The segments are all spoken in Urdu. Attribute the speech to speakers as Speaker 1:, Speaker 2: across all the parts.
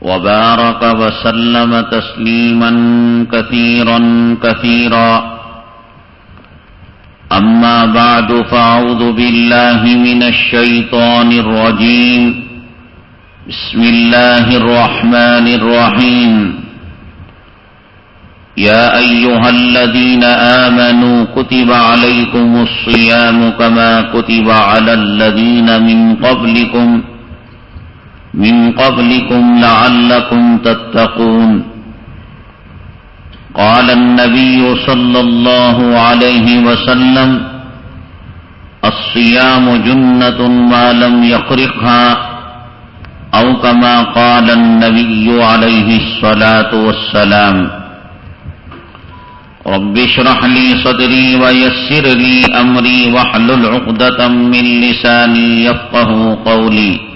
Speaker 1: وبارك وسلم تسليما كثيرا كثيرا. أما بعد فأعوذ بالله من الشيطان الرجيم. بسم الله الرحمن الرحيم. يا أيها الذين آمنوا كتب عليكم الصيام كما كتب على الذين من قبلكم. من قبلكم لعلكم تتقون. قال النبي صلى الله عليه وسلم، الصيام جنة ما لم يقرقها أو كما قال النبي عليه الصلاة والسلام، رب اشرح لي صدري ويسر لي أمري وحلل عقدة من لساني يفقه قولي.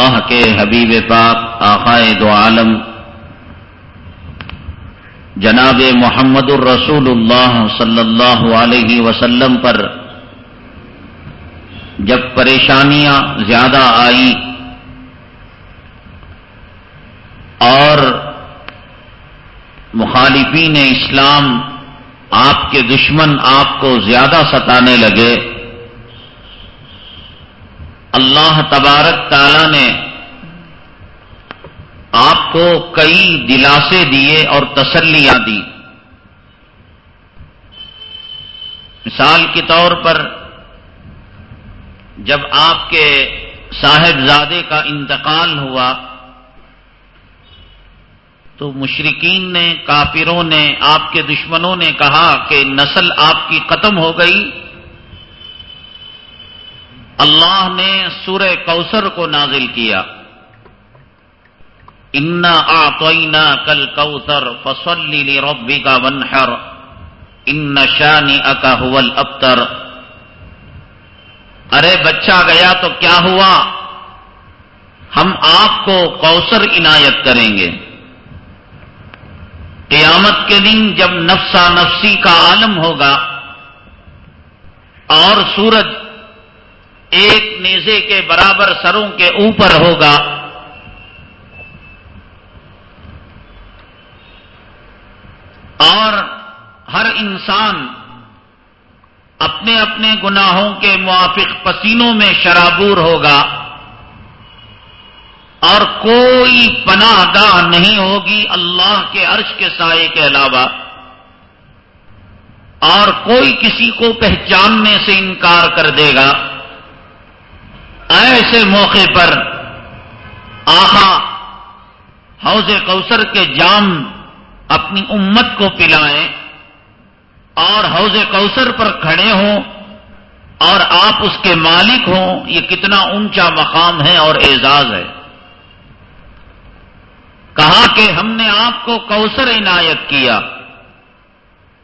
Speaker 1: اللہ کے حبیب پاک، آقائے دو عالم۔ جناب محمد الرسول اللہ صلی اللہ علیہ وسلم پر جب پریشانیاں زیادہ آئی اور مخالفین اسلام آپ کے دشمن آپ کو زیادہ ستانے لگے اللہ تبارک تعالی نے آپ کو کئی دلاسے دیے اور تسلیاں دی۔ مثال کے طور پر جب آپ کے صاحبزادے کا انتقال ہوا تو مشرقین نے، کافروں نے، آپ کے دشمنوں نے کہا کہ نسل آپ کی ختم ہو گئی۔ اللہ نے سورہ کوثر کو نازل کیا۔ انا آتوئینا کل کوثر فصلی ربی کا ونحر ان شانی اکا حول ابتر ارے بچہ گیا تو کیا ہوا؟ ہم آپ کو کوثر عنایت کریں گے۔ قیامت کے دن جب نفسا نفسی کا عالم ہوگا اور سورج ایک نیزے کے برابر سروں کے اوپر ہوگا۔ اور ہر انسان اپنے اپنے گناہوں کے موافق پسینوں میں شرابور ہوگا۔ اور کوئی پناہ گاہ نہیں ہوگی اللہ کے عرش کے سائے کے علاوہ۔ اور کوئی کسی کو پہچاننے سے انکار کر دے گا۔ ایسے موقع پر آخا حوض کوثر کے جام اپنی امت کو پلائیں اور حوض کوثر پر کھڑے ہوں اور آپ اس کے مالک ہوں، یہ کتنا اونچا مقام ہے اور اعزاز ہے۔ کہا کہ ہم نے آپ کو کوثر عنایت کیا۔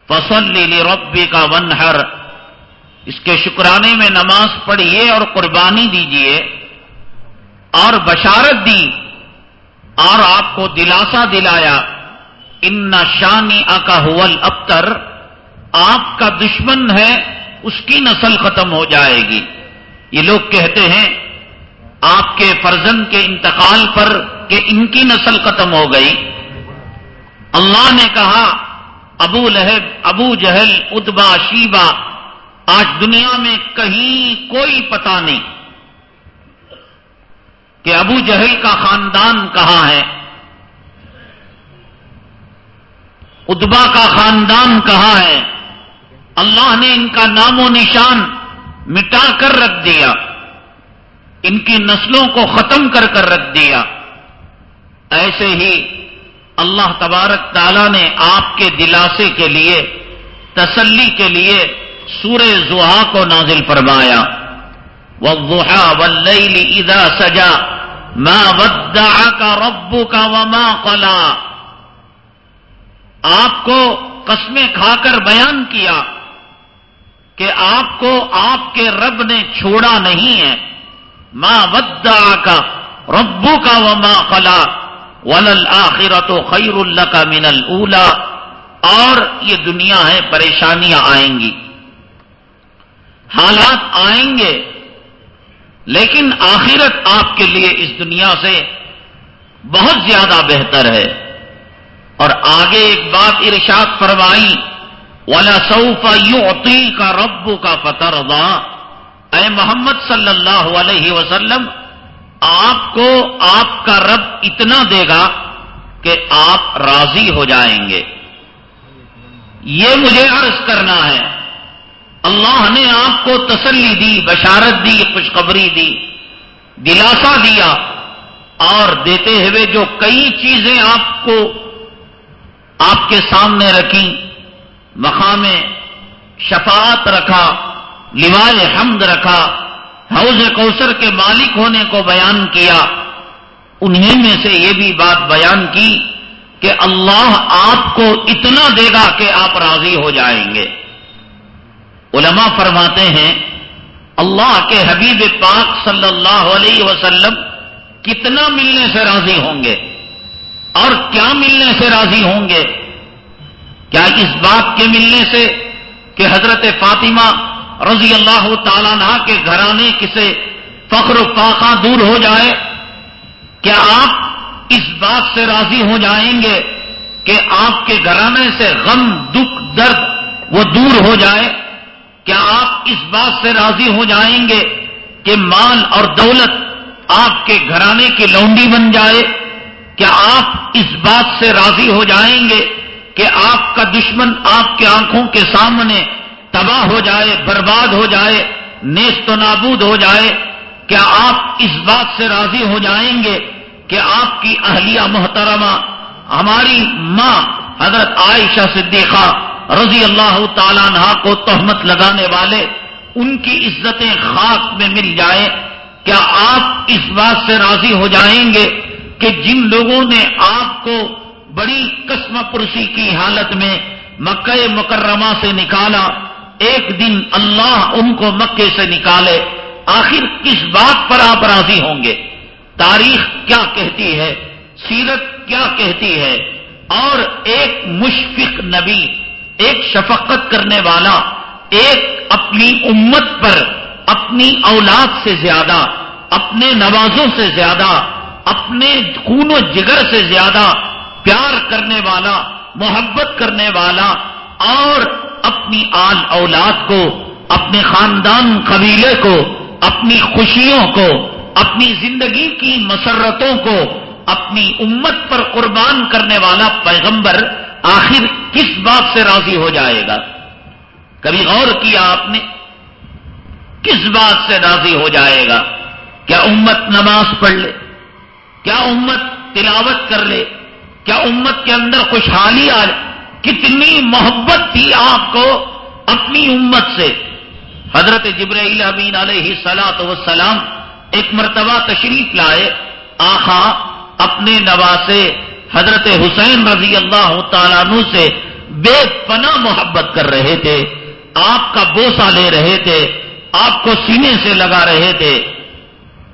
Speaker 1: فصل لی ربی کا ونہر اس کے شکرانے میں نماز پڑھیے اور قربانی دیجیے اور بشارت دی اور آپ کو دلاسا دلایا ان شانی اکاحول ابتر آپ کا دشمن ہے، اس کی نسل ختم ہو جائے گی۔ یہ لوگ کہتے ہیں، آپ کے فرزن کے انتقال پر کہ ان کی نسل ختم ہو گئی۔ اللہ نے کہا، ابو لہب، ابو جہل، ادبا، شیبا آج دنیا میں کہیں کوئی پتا نہیں کہ ابو جہل کا خاندان کہاں ہے، ادبا کا خاندان کہاں ہے، اللہ نے ان کا نام و نشان مٹا کر رکھ دیا، ان کی نسلوں کو ختم کر کر رکھ دیا۔ ایسے ہی اللہ تبارک تعالیٰ نے آپ کے دلاسے کے لیے، تسلی کے لیے سور زحا کو نازل فرمایا وضحا واللیل اذا سجا ما ودعك ربك وما قلا آپ کو قسمیں کھا کر بیان کیا کہ آپ کو آپ کے رب نے چھوڑا نہیں ہے۔ ماں ودا کا ربو کا وما خلا ولل آخرت خیر اللہ کا من الا اور یہ دنیا ہے، پریشانیاں آئیں گی۔ حالات آئیں گے، لیکن آخرت آپ کے لیے اس دنیا سے بہت زیادہ بہتر ہے۔ اور آگے ایک بات ارشاد فرمائی والا سعفا یو کا ربو کا فتر اے محمد صلی اللہ علیہ وسلم، آپ کو آپ کا رب اتنا دے گا کہ آپ راضی ہو جائیں گے۔ یہ مجھے عرض کرنا ہے۔ اللہ نے آپ کو تسلی دی، بشارت دی، خوشخبری دی، دلاسا دیا اور دیتے ہوئے جو کئی چیزیں آپ کو آپ کے سامنے رکھی، مقام شفاعت رکھا لوائے حمد رکھا، حوض کوثر کے مالک ہونے کو بیان کیا انہیں میں سے یہ بھی بات بیان کی کہ اللہ آپ کو اتنا دے گا کہ آپ راضی ہو جائیں گے۔ علماء فرماتے ہیں، اللہ کے حبیب پاک صلی اللہ علیہ وسلم کتنا ملنے سے راضی ہوں گے؟ اور کیا ملنے سے راضی ہوں گے؟ کیا اس بات کے ملنے سے کہ حضرت فاطمہ رضی اللہ تعالیٰ عنہ کے گھرانے کسے فخر و فاقہ دور ہو جائے؟ کیا آپ اس بات سے راضی ہو جائیں گے کہ آپ کے گھرانے سے غم، دکھ، درد وہ دور ہو جائے؟ کیا آپ اس بات سے راضی ہو جائیں گے کہ مال اور دولت آپ کے گھرانے کی لونڈی بن جائے؟ کیا آپ اس بات سے راضی ہو جائیں گے کہ آپ کا دشمن آپ کے آنکھوں کے سامنے تباہ ہو جائے، برباد ہو جائے، نیست و نابود ہو جائے؟ کیا آپ اس بات سے راضی ہو جائیں گے کہ آپ کی اہلیہ محترمہ ہماری ماں حضرت عائشہ صدیقہ رضی اللہ تعالیٰ عنہ کو تہمت لگانے والے ان کی عزتیں خاک میں مل جائے، کیا آپ اس بات سے راضی ہو جائیں گے کہ جن لوگوں نے آپ کو بڑی قسم پرسی کی حالت میں مکہ مکرمہ سے نکالا، ایک دن اللہ ان کو مکے سے نکالے، آخر کس بات پر آپ راضی ہوں گے؟ تاریخ کیا کہتی ہے؟ سیرت کیا کہتی ہے؟ اور ایک مشفق نبی ایک شفقت کرنے والا، ایک اپنی امت پر، اپنی اولاد سے زیادہ، اپنے نوازوں سے زیادہ، اپنے خون و جگر سے زیادہ پیار کرنے والا، محبت کرنے والا اور اپنی آل اولاد کو، اپنے خاندان قبیلے کو، اپنی خوشیوں کو، اپنی زندگی کی مسرتوں کو، اپنی امت پر قربان کرنے والا پیغمبر آخر کس بات سے راضی ہو جائے گا؟ کبھی غور کیا آپ نے؟ کس بات سے راضی ہو جائے گا؟ کیا امت نماز پڑھ لے؟ کیا امت تلاوت کر لے؟ کیا امت کے اندر خوشحالی آ کتنی محبت تھی آپ کو اپنی امت سے۔ حضرت جبرائیل امین علیہ سلاط وسلام ایک مرتبہ تشریف لائے آخا اپنے نواسے حضرت حسین رضی اللہ تعالیٰ عنہ سے بے پناہ محبت کر رہے تھے، آپ کا بوسا لے رہے تھے، آپ کو سینے سے لگا رہے تھے۔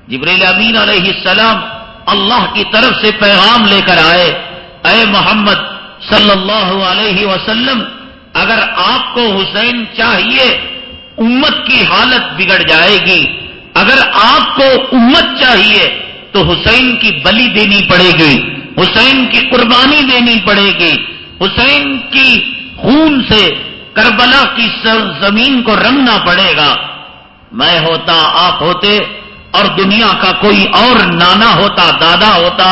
Speaker 1: جبریل امین علیہ السلام اللہ کی طرف سے پیغام لے کر آئے، اے محمد صلی اللہ علیہ وسلم، اگر آپ کو حسین چاہیے، امت کی حالت بگڑ جائے گی۔ اگر آپ کو امت چاہیے، تو حسین کی بلی دینی پڑے گی۔ حسین کی قربانی دینی پڑے گی۔ حسین کی خون سے کربلا کی زمین کو رنگنا پڑے گا۔ میں ہوتا، آپ ہوتے اور دنیا کا کوئی اور نانا ہوتا، دادا ہوتا۔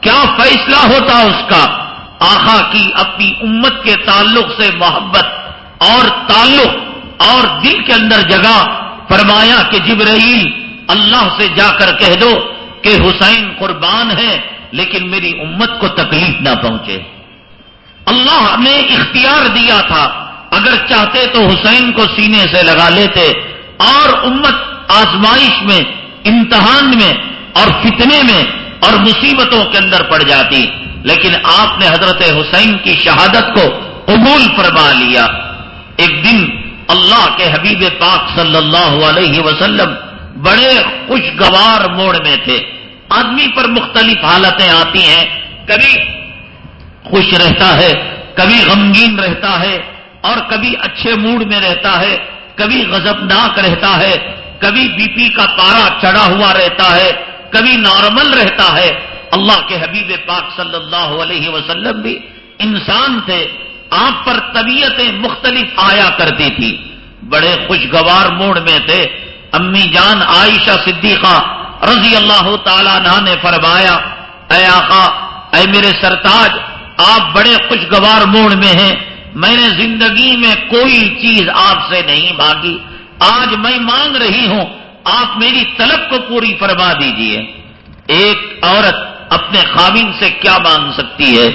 Speaker 1: کیا فیصلہ ہوتا اس کا؟ آخا کی اپنی امت کے تعلق سے محبت اور تعلق اور دل کے اندر جگہ۔ فرمایا کہ جبرائیل، اللہ سے جا کر کہہ دو کہ حسین قربان ہے۔ لیکن میری امت کو تکلیف نہ پہنچے۔ اللہ نے اختیار دیا تھا۔ اگر چاہتے تو حسین کو سینے سے لگا لیتے۔ اور امت آزمائش میں، امتحان میں اور فتنے میں اور مصیبتوں کے اندر پڑ جاتی۔ لیکن آپ نے حضرت حسین کی شہادت کو قبول فرما لیا۔ ایک دن اللہ کے حبیب پاک صلی اللہ علیہ وسلم بڑے خوشگوار موڑ میں تھے۔ آدمی پر مختلف حالتیں آتی ہیں۔ کبھی خوش رہتا ہے، کبھی غمگین رہتا ہے اور کبھی اچھے موڈ میں رہتا ہے، کبھی غضبناک رہتا ہے، کبھی بی پی کا پارا چڑھا ہوا رہتا ہے، کبھی نارمل رہتا ہے۔ اللہ کے حبیب پاک صلی اللہ علیہ وسلم بھی انسان تھے، آپ پر طبیعتیں مختلف آیا کرتی تھی۔ بڑے خوشگوار موڈ میں تھے۔ امی جان عائشہ صدیقہ رضی اللہ تعالیٰ نے فرمایا، اے آقا، اے میرے سرتاج، آپ بڑے خوشگوار موڈ میں ہیں۔ میں نے زندگی میں کوئی چیز آپ سے نہیں مانگی۔ آج میں مانگ رہی ہوں۔ آپ میری طلب کو پوری فرما دیجیے۔ ایک عورت اپنے خامین سے کیا مانگ سکتی ہے؟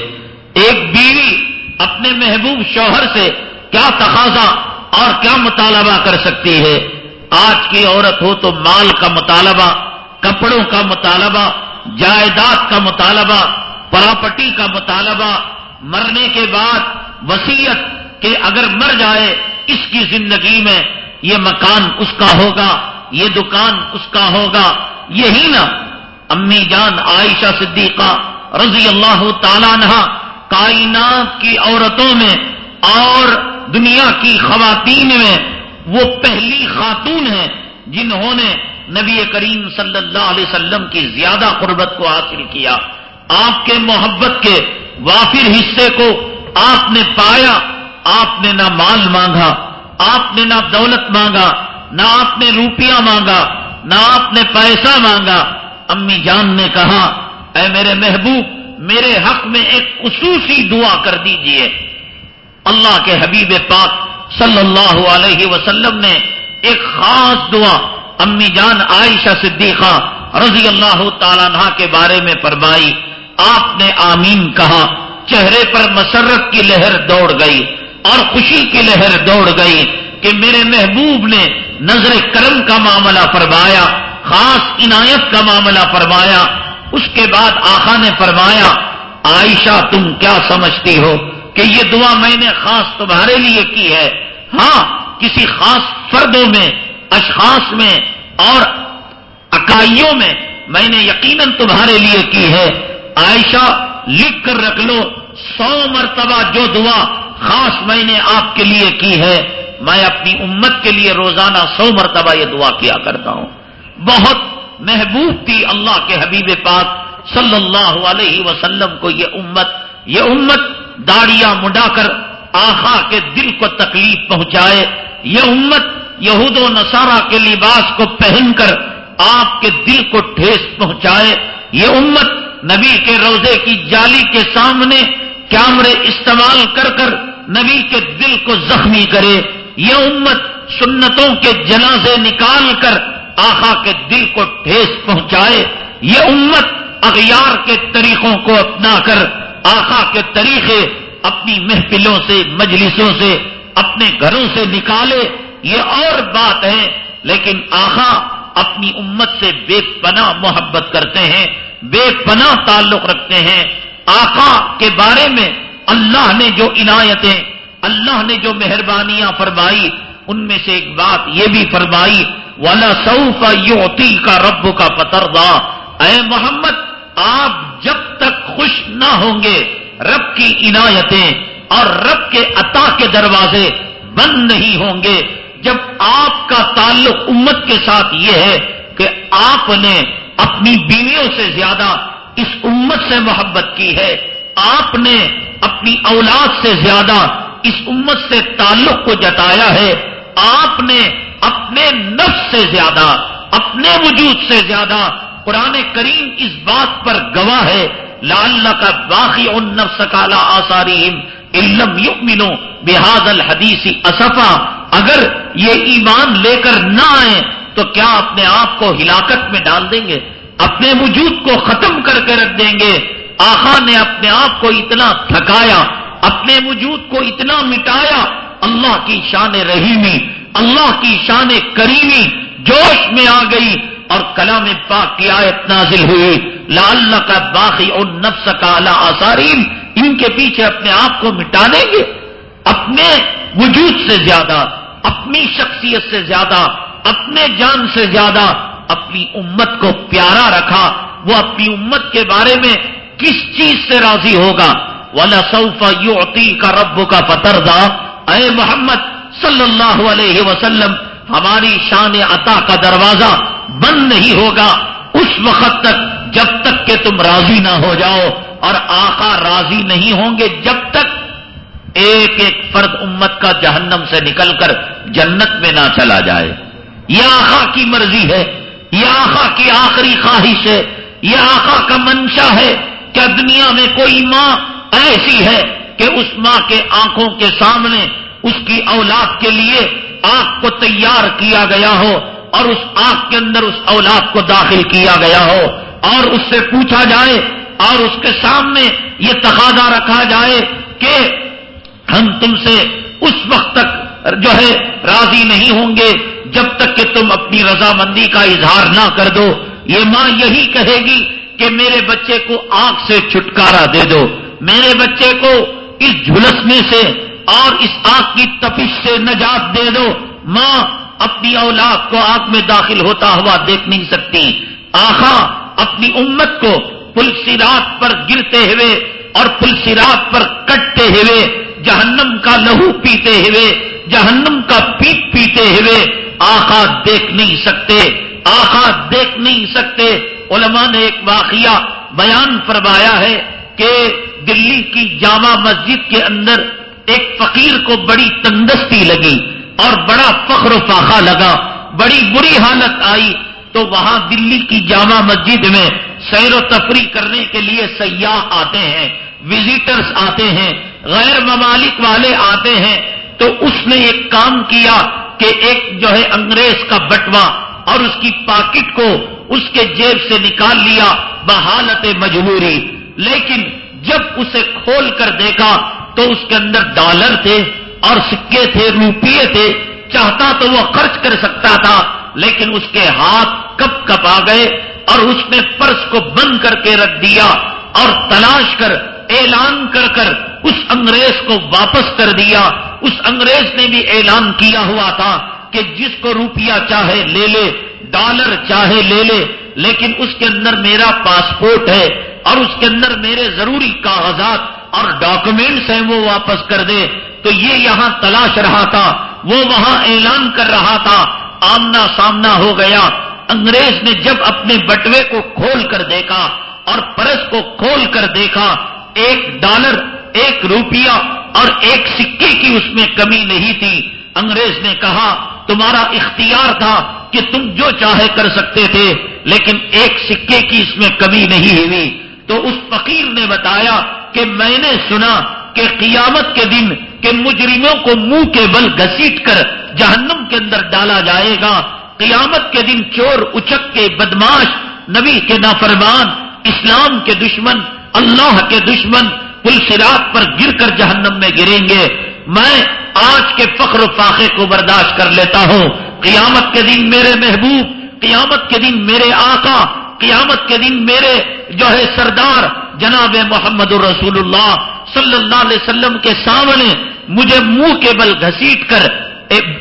Speaker 1: ایک بیوی اپنے محبوب شوہر سے کیا تقاضا اور کیا مطالبہ کر سکتی ہے؟ آج کی عورت ہو تو مال کا مطالبہ کپڑوں کا مطالبہ، جائیداد کا مطالبہ، پراپرٹی کا مطالبہ، مرنے کے بعد وسیعت کہ اگر مر جائے اس کی زندگی میں یہ مکان اس کا ہوگا، یہ دکان اس کا ہوگا، یہی نا۔ امی جان عائشہ صدیقہ رضی اللہ تعالیٰ نہ کائنات کی عورتوں میں اور دنیا کی خواتین میں وہ پہلی خاتون ہیں جنہوں نے نبی کریم صلی اللہ علیہ وسلم کی زیادہ قربت کو حاصل کیا۔ آپ کے محبت کے وافر حصے کو آپ نے پایا، آپ نے نہ مال مانگا، آپ نے نہ دولت مانگا، نہ آپ نے روپیہ مانگا، نہ آپ نے پیسہ مانگا۔ امی جان نے کہا، اے میرے محبوب، میرے حق میں ایک خصوصی دعا کر دیجیے۔ اللہ کے حبیب پاک صلی اللہ علیہ وسلم نے ایک خاص دعا امی جان عائشہ صدیقہ رضی اللہ تعالیٰ کے بارے میں فرمائی، آپ نے آمین کہا، چہرے پر مسرت کی لہر دوڑ گئی اور خوشی کی لہر دوڑ گئی کہ میرے محبوب نے نظر کرم کا معاملہ فرمایا، خاص عنایت کا معاملہ فرمایا۔ اس کے بعد آخا نے فرمایا، عائشہ تم کیا سمجھتی ہو کہ یہ دعا میں نے خاص تمہارے لیے کی ہے؟ ہاں کسی خاص فردوں میں اشخاص میں اور اکائیوں میں میں نے یقیناً تمہارے لیے کی ہے۔ عائشہ لکھ کر رکھ لو، سو مرتبہ جو دعا خاص میں نے آپ کے لیے کی ہے، میں اپنی امت کے لیے روزانہ سو مرتبہ یہ دعا کیا کرتا ہوں۔ بہت محبوب تھی اللہ کے حبیب پاک صلی اللہ علیہ وسلم کو یہ امت۔ یہ امت داڑیاں مڈا کر آخا کے دل کو تکلیف پہنچائے۔ یہ امت یہود و نصارہ کے لباس کو پہن کر آپ کے دل کو ٹھیس پہنچائے، یہ امت نبی کے روزے کی جالی کے سامنے کیمرے استعمال کر کر نبی کے دل کو زخمی کرے، یہ امت سنتوں کے جنازے نکال کر آخا کے دل کو ٹھیس پہنچائے، یہ امت اغیار کے طریقوں کو اپنا کر آخا کے طریقے اپنی محفلوں سے، مجلسوں سے، اپنے گھروں سے نکالے۔ یہ اور بات ہے، لیکن آخا اپنی امت سے بے پناہ محبت کرتے ہیں، بے پناہ تعلق رکھتے ہیں۔ آقا کے بارے میں اللہ نے جو عنایتیں، اللہ نے جو مہربانیاں فرمائی، ان میں سے ایک بات یہ بھی فرمائی والا سعف یوتی کا رب کا پتردا اے محمد، آپ جب تک خوش نہ ہوں گے، رب کی عنایتیں اور رب کے عطا کے دروازے بند نہیں ہوں گے۔ جب آپ کا تعلق امت کے ساتھ یہ ہے کہ آپ نے اپنی بیویوں سے زیادہ اس امت سے محبت کی ہے، آپ نے اپنی اولاد سے زیادہ اس امت سے تعلق کو جتایا ہے، آپ نے اپنے نفس سے زیادہ، اپنے وجود سے زیادہ قرآن کریم اس بات پر گواہ ہے لال کا باقی ان نفس کالا آساریم علم یؤمنو بحاد الحدیثی اصفا۔ اگر یہ ایمان لے کر نہ آئے تو کیا اپنے آپ کو ہلاکت میں ڈال دیں گے؟ اپنے وجود کو ختم کر کے رکھ دیں گے؟ آخا نے اپنے آپ کو اتنا تھکایا، اپنے وجود کو اتنا مٹایا، اللہ کی شان رحیمی، اللہ کی شان کریمی جوش میں آ گئی اور کلام پاک کی آیت نازل ہوئی۔ لال کا باقی اور نفس کا اللہ آساریم ان کے پیچھے اپنے آپ کو مٹا دیں گے۔ اپنے وجود سے زیادہ، اپنی شخصیت سے زیادہ، اپنے جان سے زیادہ اپنی امت کو پیارا رکھا۔ وہ اپنی امت کے بارے میں کس چیز سے راضی ہوگا؟ والا سوفا یو کا رب کا پتر اے محمد صلی اللہ علیہ وسلم، ہماری شان عطا کا دروازہ بند نہیں ہوگا۔ اس وقت تک جب تک کہ تم راضی نہ ہو جاؤ اور آقا راضی نہیں ہوں گے جب تک ایک ایک فرد امت کا جہنم سے نکل کر جنت میں نہ چلا جائے۔ یہ آقا کی مرضی ہے، یہ آقا کی آخری خواہش ہے، یہ آقا کا منشا ہے کیا دنیا میں کوئی ماں ایسی ہے کہ اس ماں کے آنکھوں کے سامنے اس کی اولاد کے لیے آنکھ کو تیار کیا گیا ہو۔ اور اس آنکھ کے اندر اس اولاد کو داخل کیا گیا ہو اور اس سے پوچھا جائے اور اس کے سامنے یہ تقاضا رکھا جائے کہ ہم تم سے اس وقت تک جو ہے راضی نہیں ہوں گے جب تک کہ تم اپنی رضامندی کا اظہار نہ کر دو۔ یہ ماں یہی کہے گی کہ میرے بچے کو آگ سے چھٹکارا دے دو۔ میرے بچے کو اس جھلسنے سے اور اس آگ کی تپش سے نجات دے دو۔ ماں اپنی اولاد کو آگ میں داخل ہوتا ہوا دیکھ نہیں سکتی۔ آخا، اپنی امت کو پل سرات پر گرتے ہوئے اور پل سرات پر کٹتے ہوئے، جہنم کا لہو پیتے ہوئے، جہنم کا پیپ پیتے ہوئے آخا دیکھ نہیں سکتے۔ آخا دیکھ نہیں سکتے۔ علماء نے ایک واقعہ بیان فرمایا ہے کہ دلی کی جامع مسجد کے اندر ایک فقیر کو بڑی تندستی لگی۔ اور بڑا فخر و فاقہ لگا۔ بڑی بری حالت آئی۔ تو وہاں دلی کی جامع مسجد میں سیر و تفریح کرنے کے لیے سیاح آتے ہیں وزٹرز آتے ہیں، غیر ممالک والے آتے ہیں۔ تو اس نے ایک کام کیا کہ ایک جو ہے انگریز کا بٹوا اور اس کی پاکٹ کو اس کے جیب سے نکال لیا بحالت مجبوری۔ لیکن جب اسے کھول کر دیکھا تو اس کے اندر ڈالر تھے۔ اور سکے تھے، روپیے تھے، چاہتا تو وہ خرچ کر سکتا تھا، لیکن اس کے ہاتھ کب کب آ گئے اور اس نے پرس کو بند کر کے رکھ دیا اور تلاش کر، اعلان کر کر اس انگریز کو واپس کر دیا۔ اس انگریز نے بھی اعلان کیا ہوا تھا کہ جس کو روپیہ چاہے لے لے، ڈالر چاہے لے لے، لیکن اس کے اندر میرا پاسپورٹ ہے اور اس کے اندر میرے ضروری کاغذات اور ڈاکومینٹس ہیں وہ واپس کر دے۔ تو یہ یہاں تلاش رہا تھا، وہ وہاں اعلان کر رہا تھا، آمنا سامنا ہو گیا۔ انگریز نے جب اپنے بٹوے کو کھول کر دیکھا اور پرس کو کھول کر دیکھا، ایک ڈالر، ایک روپیہ اور ایک سکے کی اس میں کمی نہیں تھی۔ انگریز نے کہا، تمہارا اختیار تھا کہ تم جو چاہے کر سکتے تھے، لیکن ایک سکے کی اس میں کمی نہیں ہوئی۔ تو اس فقیر نے بتایا کہ میں نے سنا کہ قیامت کے دن کہ مجرموں کو منہ کے بل گسیٹ کر جہنم کے اندر ڈالا جائے گا۔ قیامت کے دن چور اچک کے بدماش، نبی کے نافرمان، اسلام کے دشمن، اللہ کے دشمن پل سرات پر گر کر جہنم میں گریں گے۔ میں آج کے فخر و فاقے کو برداشت کر لیتا ہوں۔ قیامت کے دن میرے محبوب، قیامت کے دن میرے آقا، قیامت کے دن میرے جو ہے سردار جناب محمد الرسول اللہ صلی اللہ علیہ وسلم کے سامنے مجھے منہ کے بل گھسیٹ کر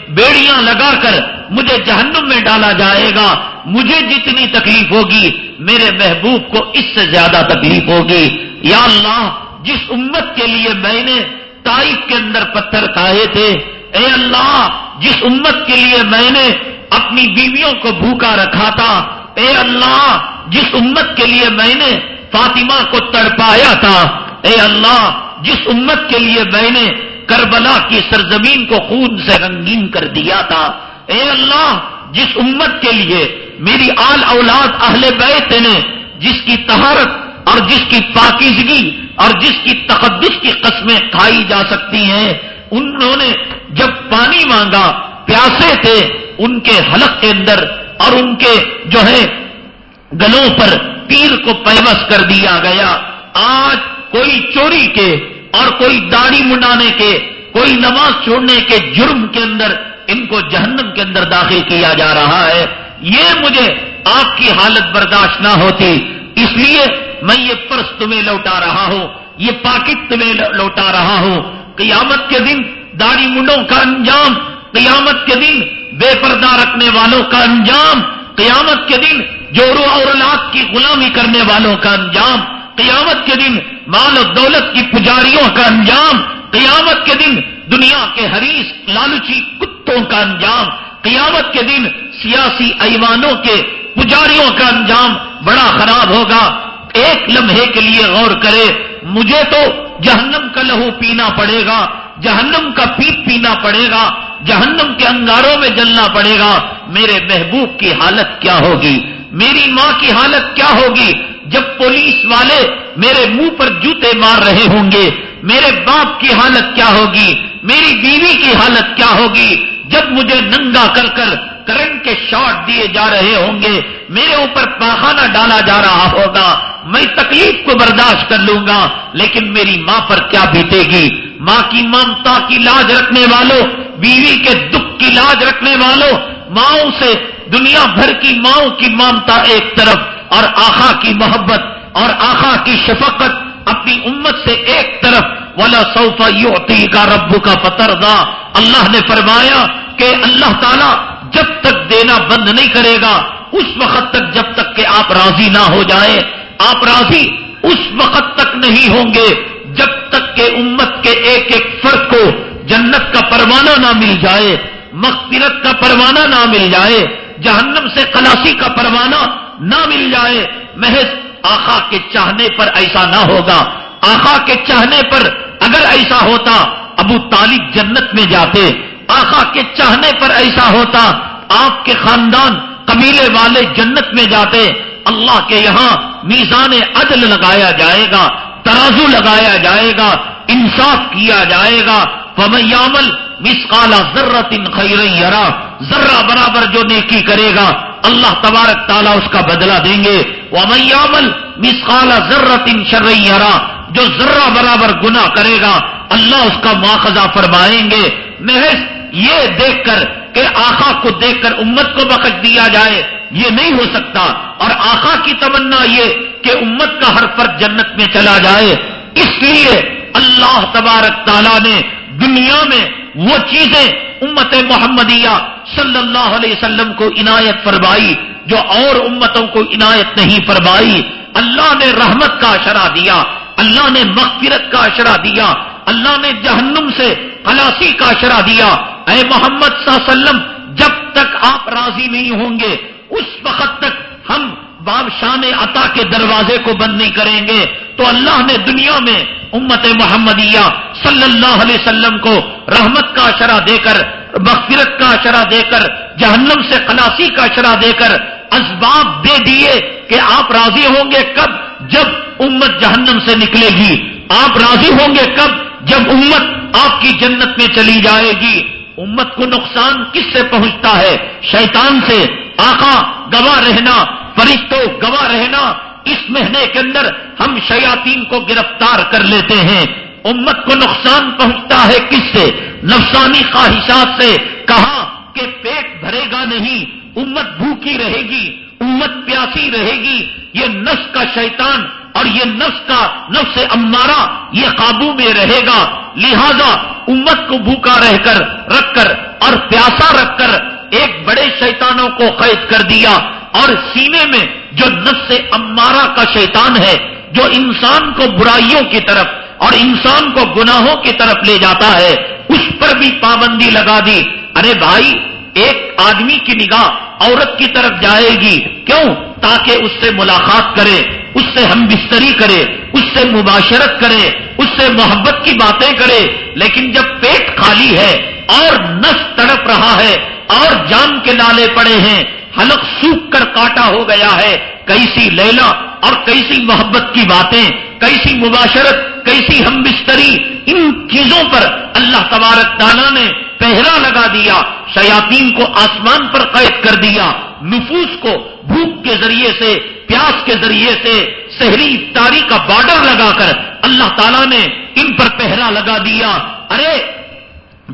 Speaker 1: بیڑیاں لگا کر مجھے جہنم میں ڈالا جائے گا۔ مجھے جتنی تکلیف ہوگی، میرے محبوب کو اس سے زیادہ تکلیف ہوگی۔ یا اللہ، جس امت کے لیے میں نے تائف کے اندر پتھر کھائے تھے، اے اللہ، جس امت کے لیے میں نے اپنی بیویوں کو بھوکا رکھا تھا، اے اللہ، جس امت کے لیے میں نے فاطمہ کو تڑپایا تھا، اے اللہ، جس امت کے لیے میں نے کربلا کی سرزمین کو خون سے رنگین کر دیا تھا۔ اے اللہ، جس امت کے لیے میری آل اولاد اہل بیت نے جس کی تہارت اور جس کی پاکیزگی اور جس کی تقدس کی قسمیں کھائی جا سکتی ہیں، انہوں نے جب پانی مانگا، پیاسے تھے ان کے حلق کے اندر اور ان کے جو ہے گلوں پر تیر کو پیوس کر دیا گیا۔ آج کوئی چوری کے اور کوئی داڑھی منڈانے کے، کوئی نماز چھوڑنے کے جرم کے اندر، ان کو جہنم کے اندر داخل کیا جا رہا ہے۔ یہ مجھے آپ کی حالت برداشت نہ ہوتی۔ اس لیے میں یہ فرض تمہیں لوٹا رہا ہوں، یہ پاکٹ تمہیں لوٹا رہا ہوں۔ قیامت کے دن داڑھی منڈوں کا انجام، قیامت کے دن بے پردہ رکھنے والوں کا انجام، قیامت کے دن جورو اور اولاد کی غلامی کرنے والوں کا انجام۔ قیامت کے دن مال و دولت کی پجاریوں کا انجام، قیامت کے دن دنیا کے حریص لالچی کتوں کا انجام، قیامت کے دن سیاسی ایوانوں کے پجاریوں کا انجام بڑا خراب ہوگا۔ ایک لمحے کے لیے غور کرے، مجھے تو جہنم کا لہو پینا پڑے گا، جہنم کا پیپ پینا پڑے گا، جہنم کے انگاروں میں جلنا پڑے گا۔ میرے محبوب کی حالت کیا ہوگی؟ میری ماں کی حالت کیا ہوگی؟ جب پولیس والے میرے منہ پر جوتے مار رہے ہوں گے، میرے باپ کی حالت کیا ہوگی؟ میری بیوی کی حالت کیا ہوگی؟ جب مجھے ننگا کر کر کرنٹ کے شاٹ دیے جا رہے ہوں گے، میرے اوپر پاخانہ ڈالا جا رہا ہوگا، میں تکلیف کو برداشت کر لوں گا، لیکن میری ماں پر کیا بیتے گی؟ ماں کی ممتا کی لاج رکھنے والوں، بیوی کے دکھ کی لاج رکھنے والوں، ماؤں سے دنیا بھر کی ماؤں کی ممتا ایک طرف اور آخا کی محبت اور آخا کی شفقت اپنی امت سے ایک طرف والا سوفا یوتی کا ربو کا پتر دا اللہ نے فرمایا کہ اللہ تعالیٰ جب تک دینا بند نہیں کرے گا، اس وقت تک جب تک کہ آپ راضی نہ ہو جائیں۔ آپ راضی اس وقت تک نہیں ہوں گے جب تک کہ امت کے ایک ایک فرد کو جنت کا پروانہ نہ مل جائے، مغفرت کا پروانہ نہ مل جائے، جہنم سے خلاصی کا پروانہ نہ مل جائے، محض آخا کے چاہنے پر ایسا نہ ہوگا۔ آخا کے چاہنے پر اگر ایسا ہوتا، ابو طالب جنت میں جاتے۔ آخا کے چاہنے پر ایسا ہوتا، آپ کے خاندان قبیلے والے جنت میں جاتے۔ اللہ کے یہاں میزان عدل لگایا جائے گا، ترازو لگایا جائے گا، انصاف کیا جائے گا۔ فمیامل مس کالا ذرت ان ذرہ برابر جو نیکی کرے گا۔ اللہ تبارک تعالیٰ اس کا بدلہ دیں گے۔ وہ میامل مس کالا ذرت جو ذرہ برابر گنا کرے گا، اللہ اس کا مواخذہ فرمائیں گے۔ محض یہ دیکھ کر کہ آخا کو دیکھ کر امت کو بخش دیا جائے، یہ نہیں ہو سکتا۔ اور آخا کی تمنا یہ کہ امت کا ہر فرد جنت میں چلا جائے۔ اس لیے اللہ تبارک تعالیٰ نے دنیا میں وہ چیزیں امت محمدیہ صلی اللہ علیہ وسلم کو عنایت فرمائی، جو اور امتوں کو عنایت نہیں فرمائی۔ اللہ نے رحمت کا اشرا دیا، اللہ نے مغفرت کا اشرا دیا، اللہ نے جہنم سے خلاصی کا اشرا دیا۔ اے محمد صلی اللہ علیہ وسلم، جب تک آپ راضی نہیں ہوں گے، اس وقت تک ہم بادشاہ عطا کے دروازے کو بند نہیں کریں گے تو اللہ نے دنیا میں امت محمدیہ صلی اللہ علیہ وسلم کو رحمت کا اشرا دے کر بخرت کا اشرا دے کر جہنم سے خلاصی کا اشرا دے کر اسباب دے دیے کہ آپ راضی ہوں گے کب جب امت جہنم سے نکلے گی۔ آپ راضی ہوں گے کب جب امت آپ کی جنت میں چلی جائے گی۔ امت کو نقصان کس سے پہنچتا ہے؟ شیطان سے۔ آقا گواہ رہنا فرشتوں گواہ رہنا، اس مہینے کے اندر ہم شیاطین کو گرفتار کر لیتے ہیں۔ امت کو نقصان پہنچتا ہے کس سے؟ نفسانی خواہشات سے۔ کہا کہ پیٹ بھرے گا نہیں، امت بھوکی رہے گی، امت پیاسی رہے گی۔ یہ نفس کا شیطان اور یہ نفس کا نفس امارا یہ قابو میں رہے گا۔ لہذا امت کو بھوکا رہ کر، رکھ کر اور پیاسا رکھ کر ایک بڑے شیطانوں کو قید کر دیا۔ اور سینے میں جو نفس امارہ کا شیطان ہے، جو انسان کو برائیوں کی طرف اور انسان کو گناہوں کی طرف لے جاتا ہے، اس پر بھی پابندی لگا دی۔ ارے بھائی، ایک آدمی کی نگاہ عورت کی طرف جائے گی۔ کیوں؟ تاکہ اس سے ملاقات کرے، اس سے ہم بستری کرے، اس سے مباشرت کرے، اس سے محبت کی باتیں کرے۔ لیکن جب پیٹ خالی ہے اور نس تڑپ رہا ہے اور جان کے نالے پڑے ہیں حلق سوکھ کر کاٹا ہو گیا ہے۔ کیسی لیلا اور کیسی محبت کی باتیں، کیسی مباشرت، کیسی ہم بستری ان چیزوں پر اللہ تبارک تعالیٰ نے پہرا لگا دیا، شیاطین کو آسمان پر قید کر دیا، نفوس کو بھوک کے ذریعے سے، پیاس کے ذریعے سے شہری افطاری کا بارڈر لگا کر اللہ تعالیٰ نے ان پر پہرا لگا دیا۔ ارے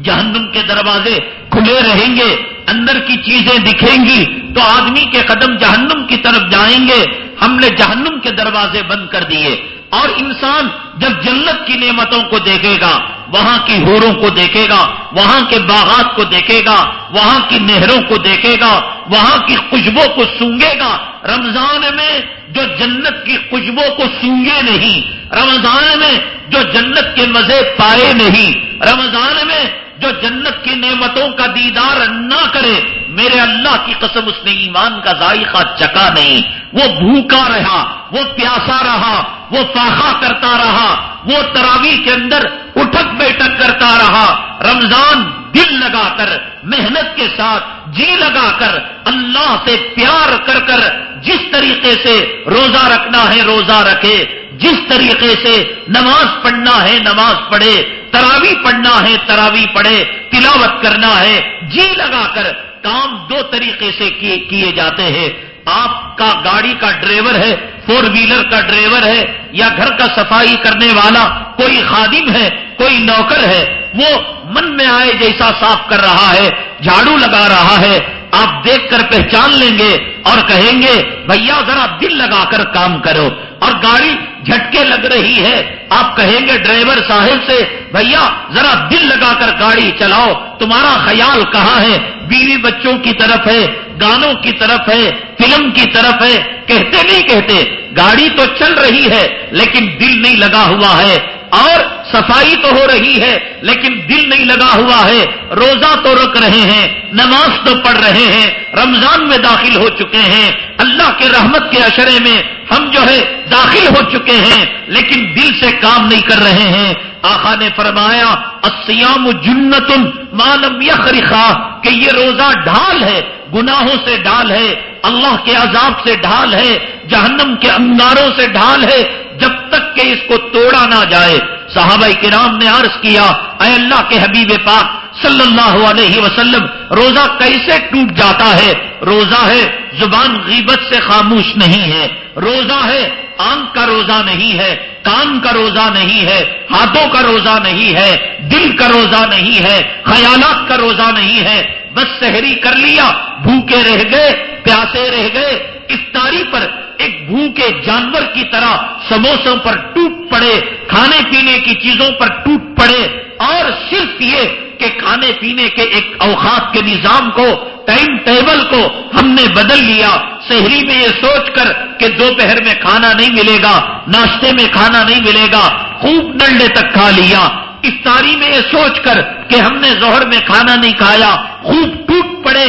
Speaker 1: جہنم کے دروازے کھلے رہیں گے، اندر کی چیزیں دکھیں گی، تو آدمی کے قدم جہنم کی طرف جائیں گے۔ ہم نے جہنم کے دروازے بند کر دیے۔ اور انسان جب جنت کی نعمتوں کو دیکھے گا، وہاں کی ہوروں کو دیکھے گا، وہاں کے باغات کو دیکھے گا، وہاں کی نہروں کو دیکھے گا، وہاں کی خوشبو کو سونگے گا۔ رمضان میں جو جنت کی خوشبو کو سونگے نہیں، رمضان میں جو جنت کے مزے پائے نہیں، رمضان میں جو جنت کی نعمتوں کا دیدار نہ کرے، میرے اللہ کی قسم اس نے ایمان کا ذائقہ چکا نہیں۔ وہ بھوکا رہا، وہ پیاسا رہا، وہ فاخا کرتا رہا، وہ تراوی کے اندر اٹھک بیٹھک کرتا رہا۔ رمضان دل لگا کر، محنت کے ساتھ جی لگا کر، اللہ سے پیار کر کر، جس طریقے سے روزہ رکھنا ہے، روزہ رکھے۔ جس طریقے سے نماز پڑھنا ہے، نماز پڑھے، تراوی پڑھنا ہے، تراوی پڑھے، تلاوت کرنا ہے جی لگا کر کام دو طریقے سے کیے جاتے ہیں۔ آپ کا گاڑی کا ڈرائیور ہے، فور ویلر کا ڈرائیور ہے، یا گھر کا صفائی کرنے والا، کوئی خادم ہے، کوئی نوکر ہے، وہ من میں آئے جیسا صاف کر رہا ہے، جھاڑو لگا رہا ہے، آپ دیکھ کر پہچان لیں گے اور کہیں گے، بھیا ذرا دل لگا کر کام کرو اور گاڑی جھٹکے لگ رہی ہے۔ آپ کہیں گے ڈرائیور صاحب سے، بھیا، ذرا دل لگا کر گاڑی چلاؤ۔ تمہارا خیال کہاں ہے؟ بیوی بچوں کی طرف ہے، گانوں کی طرف ہے، فلم کی طرف ہے۔ کہتے نہیں کہتے، گاڑی تو چل رہی ہے، لیکن دل نہیں لگا ہوا ہے۔ اور صفائی تو ہو رہی ہے، لیکن دل نہیں لگا ہوا ہے۔ روزہ تو رک رہے ہیں، نماز تو پڑھ رہے ہیں، رمضان میں داخل ہو چکے ہیں۔ اللہ کے رحمت کے اشرے میں ہم جو ہے داخل ہو چکے ہیں، لیکن دل سے کام نہیں کر رہے ہیں۔ آخا نے فرمایا اسیام جنت مالم یخرخا کہ یہ روزہ ڈھال ہے، گناہوں سے ڈال ہے، اللہ کے عذاب سے ڈھال ہے، جہنم کے انگاروں سے ڈھال ہے جب تک کہ اس کو توڑا نہ جائے۔ صحابہ کرام نے عرض کیا، اے اللہ کے حبیب پاک، صلی اللہ علیہ وسلم، روزہ کیسے ٹوٹ جاتا ہے؟ روزہ ہے، زبان غیبت سے خاموش نہیں ہے۔ روزہ ہے، آنکھ کا روزہ نہیں ہے، کان کا روزہ نہیں ہے، ہاتھوں کا روزہ نہیں ہے، دل کا روزہ نہیں ہے، خیالات کا روزہ نہیں ہے۔ بس سحری کر لیا، بھوکے رہ گئے، پیاسے رہ گئے۔ افطاری پر ایک بھوکے جانور کی طرح سموسوں پر ٹوٹ پڑے، کھانے پینے کی چیزوں پر ٹوٹ پڑے۔ اور صرف یہ کہ کھانے پینے کے ایک اوقات کے نظام کو، ٹائم ٹیبل کو ہم نے بدل لیا۔ شہری میں یہ سوچ کر کہ دوپہر میں کھانا نہیں ملے گا، ناشتے میں کھانا نہیں ملے گا، خوب ڈنڈے تک کھا لیا۔ افطاری میں یہ سوچ کر کہ ہم نے زہر میں کھانا نہیں کھایا، خوب ٹوٹ پڑے۔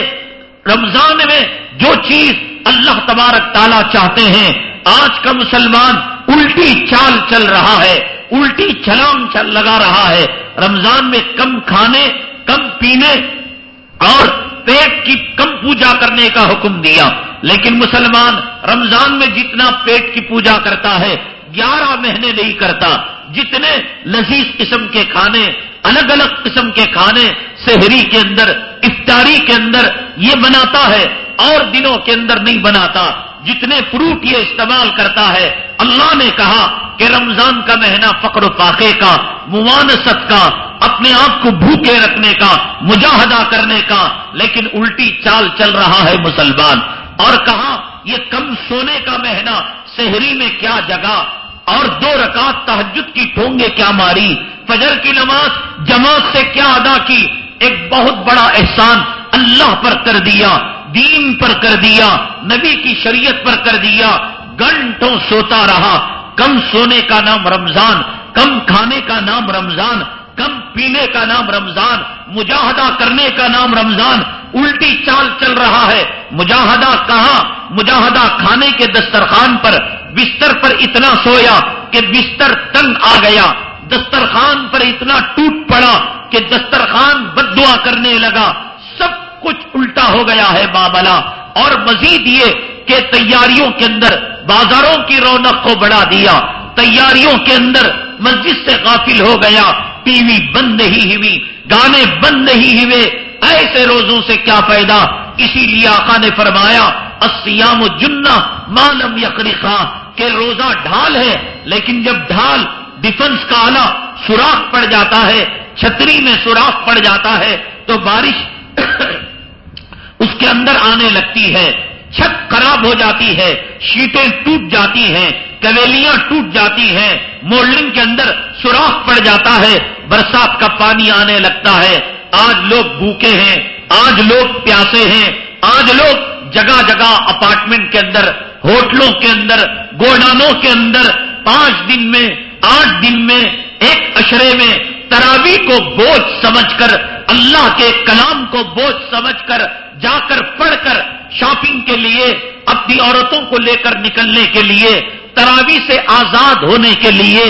Speaker 1: رمضان میں جو چیز اللہ تبارک تعالیٰ چاہتے ہیں، آج کا مسلمان الٹی چال چل رہا ہے، الٹی چھلانگ چل لگا رہا ہے۔ رمضان میں کم کھانے، کم پینے اور پیٹ کی کم پوجا کرنے کا حکم دیا۔ لیکن مسلمان رمضان میں جتنا پیٹ کی پوجا کرتا ہے، گیارہ مہینے نہیں کرتا۔ جتنے لذیذ قسم کے کھانے الگ الگ قسم کے کھانے شہری کے اندر، افطاری کے اندر یہ بناتا ہے، اور دنوں کے اندر نہیں بناتا۔ جتنے فروٹ یہ استعمال کرتا ہے، اللہ نے کہا کہ رمضان کا مہینہ فقر و فاقے کا، موانست کا، اپنے آپ کو بھوکے رکھنے کا، مجاہدہ کرنے کا۔ لیکن الٹی چال چل رہا ہے مسلمان۔ اور کہا، یہ کم سونے کا مہینہ شہری میں کیا جگہ؟ اور دو رکعت تحجد کی ٹھونگے کیا ماری؟ فجر کی نماز، جماعت سے کیا ادا کی؟ ایک بہت بڑا احسان اللہ پر کر دیا، دین پر کر دیا، نبی کی شریعت پر کر دیا۔ گھنٹوں سوتا رہا، کم سونے کا نام رمضان، کم کھانے کا نام رمضان، کم پینے کا نام رمضان، مجاہدہ کرنے کا نام رمضان۔ الٹی چال چل رہا ہے، مجاہدہ کہاں؟ مجاہدہ کھانے کے دسترخوان پر بستر پر اتنا سویا کہ بستر تنگ آ گیا۔ دسترخوان پر اتنا ٹوٹ پڑا کہ دسترخوان بد دعا کرنے لگا۔ سب کچھ الٹا ہو گیا ہے بابلا۔ اور مزید یہ کہ تیاریوں کے اندر بازاروں کی رونق کو بڑھا دیا۔ تیاریوں کے اندر مسجد سے غافل ہو گیا۔ ٹی وی بند نہیں ہوئی۔ گانے بند نہیں ہوئے۔ ایسے روزوں سے کیا فائدہ؟ اسی لیے آقا نے فرمایا اسیام جنا مالم یقری خاں کہ روزہ ڈھال ہے، لیکن جب ڈھال ڈیفنس کا آلہ سوراخ پڑ جاتا ہے، چھتری میں سوراخ پڑ جاتا ہے، تو بارش اس کے اندر آنے لگتی ہے، چھت خراب ہو جاتی ہے، شیٹیں ٹوٹ جاتی ہیں کویلیاں ٹوٹ جاتی ہیں، مولڈنگ کے اندر سوراخ پڑ جاتا ہے، برسات کا پانی آنے لگتا ہے، آج لوگ بھوکے ہیں، آج لوگ پیاسے ہیں، آج لوگ جگہ جگہ اپارٹمنٹ کے اندر، ہوٹلوں کے اندر، گوڈانوں کے اندر، پانچ دن میں، آٹھ دن میں، ایک اشرے میں تراوی کو بوجھ سمجھ کر، اللہ کے کلام کو بوجھ سمجھ کر، جا کر پڑھ کر شاپنگ کے لیے، اپنی عورتوں کو لے کر نکلنے کے لیے، تراوی سے آزاد ہونے کے لیے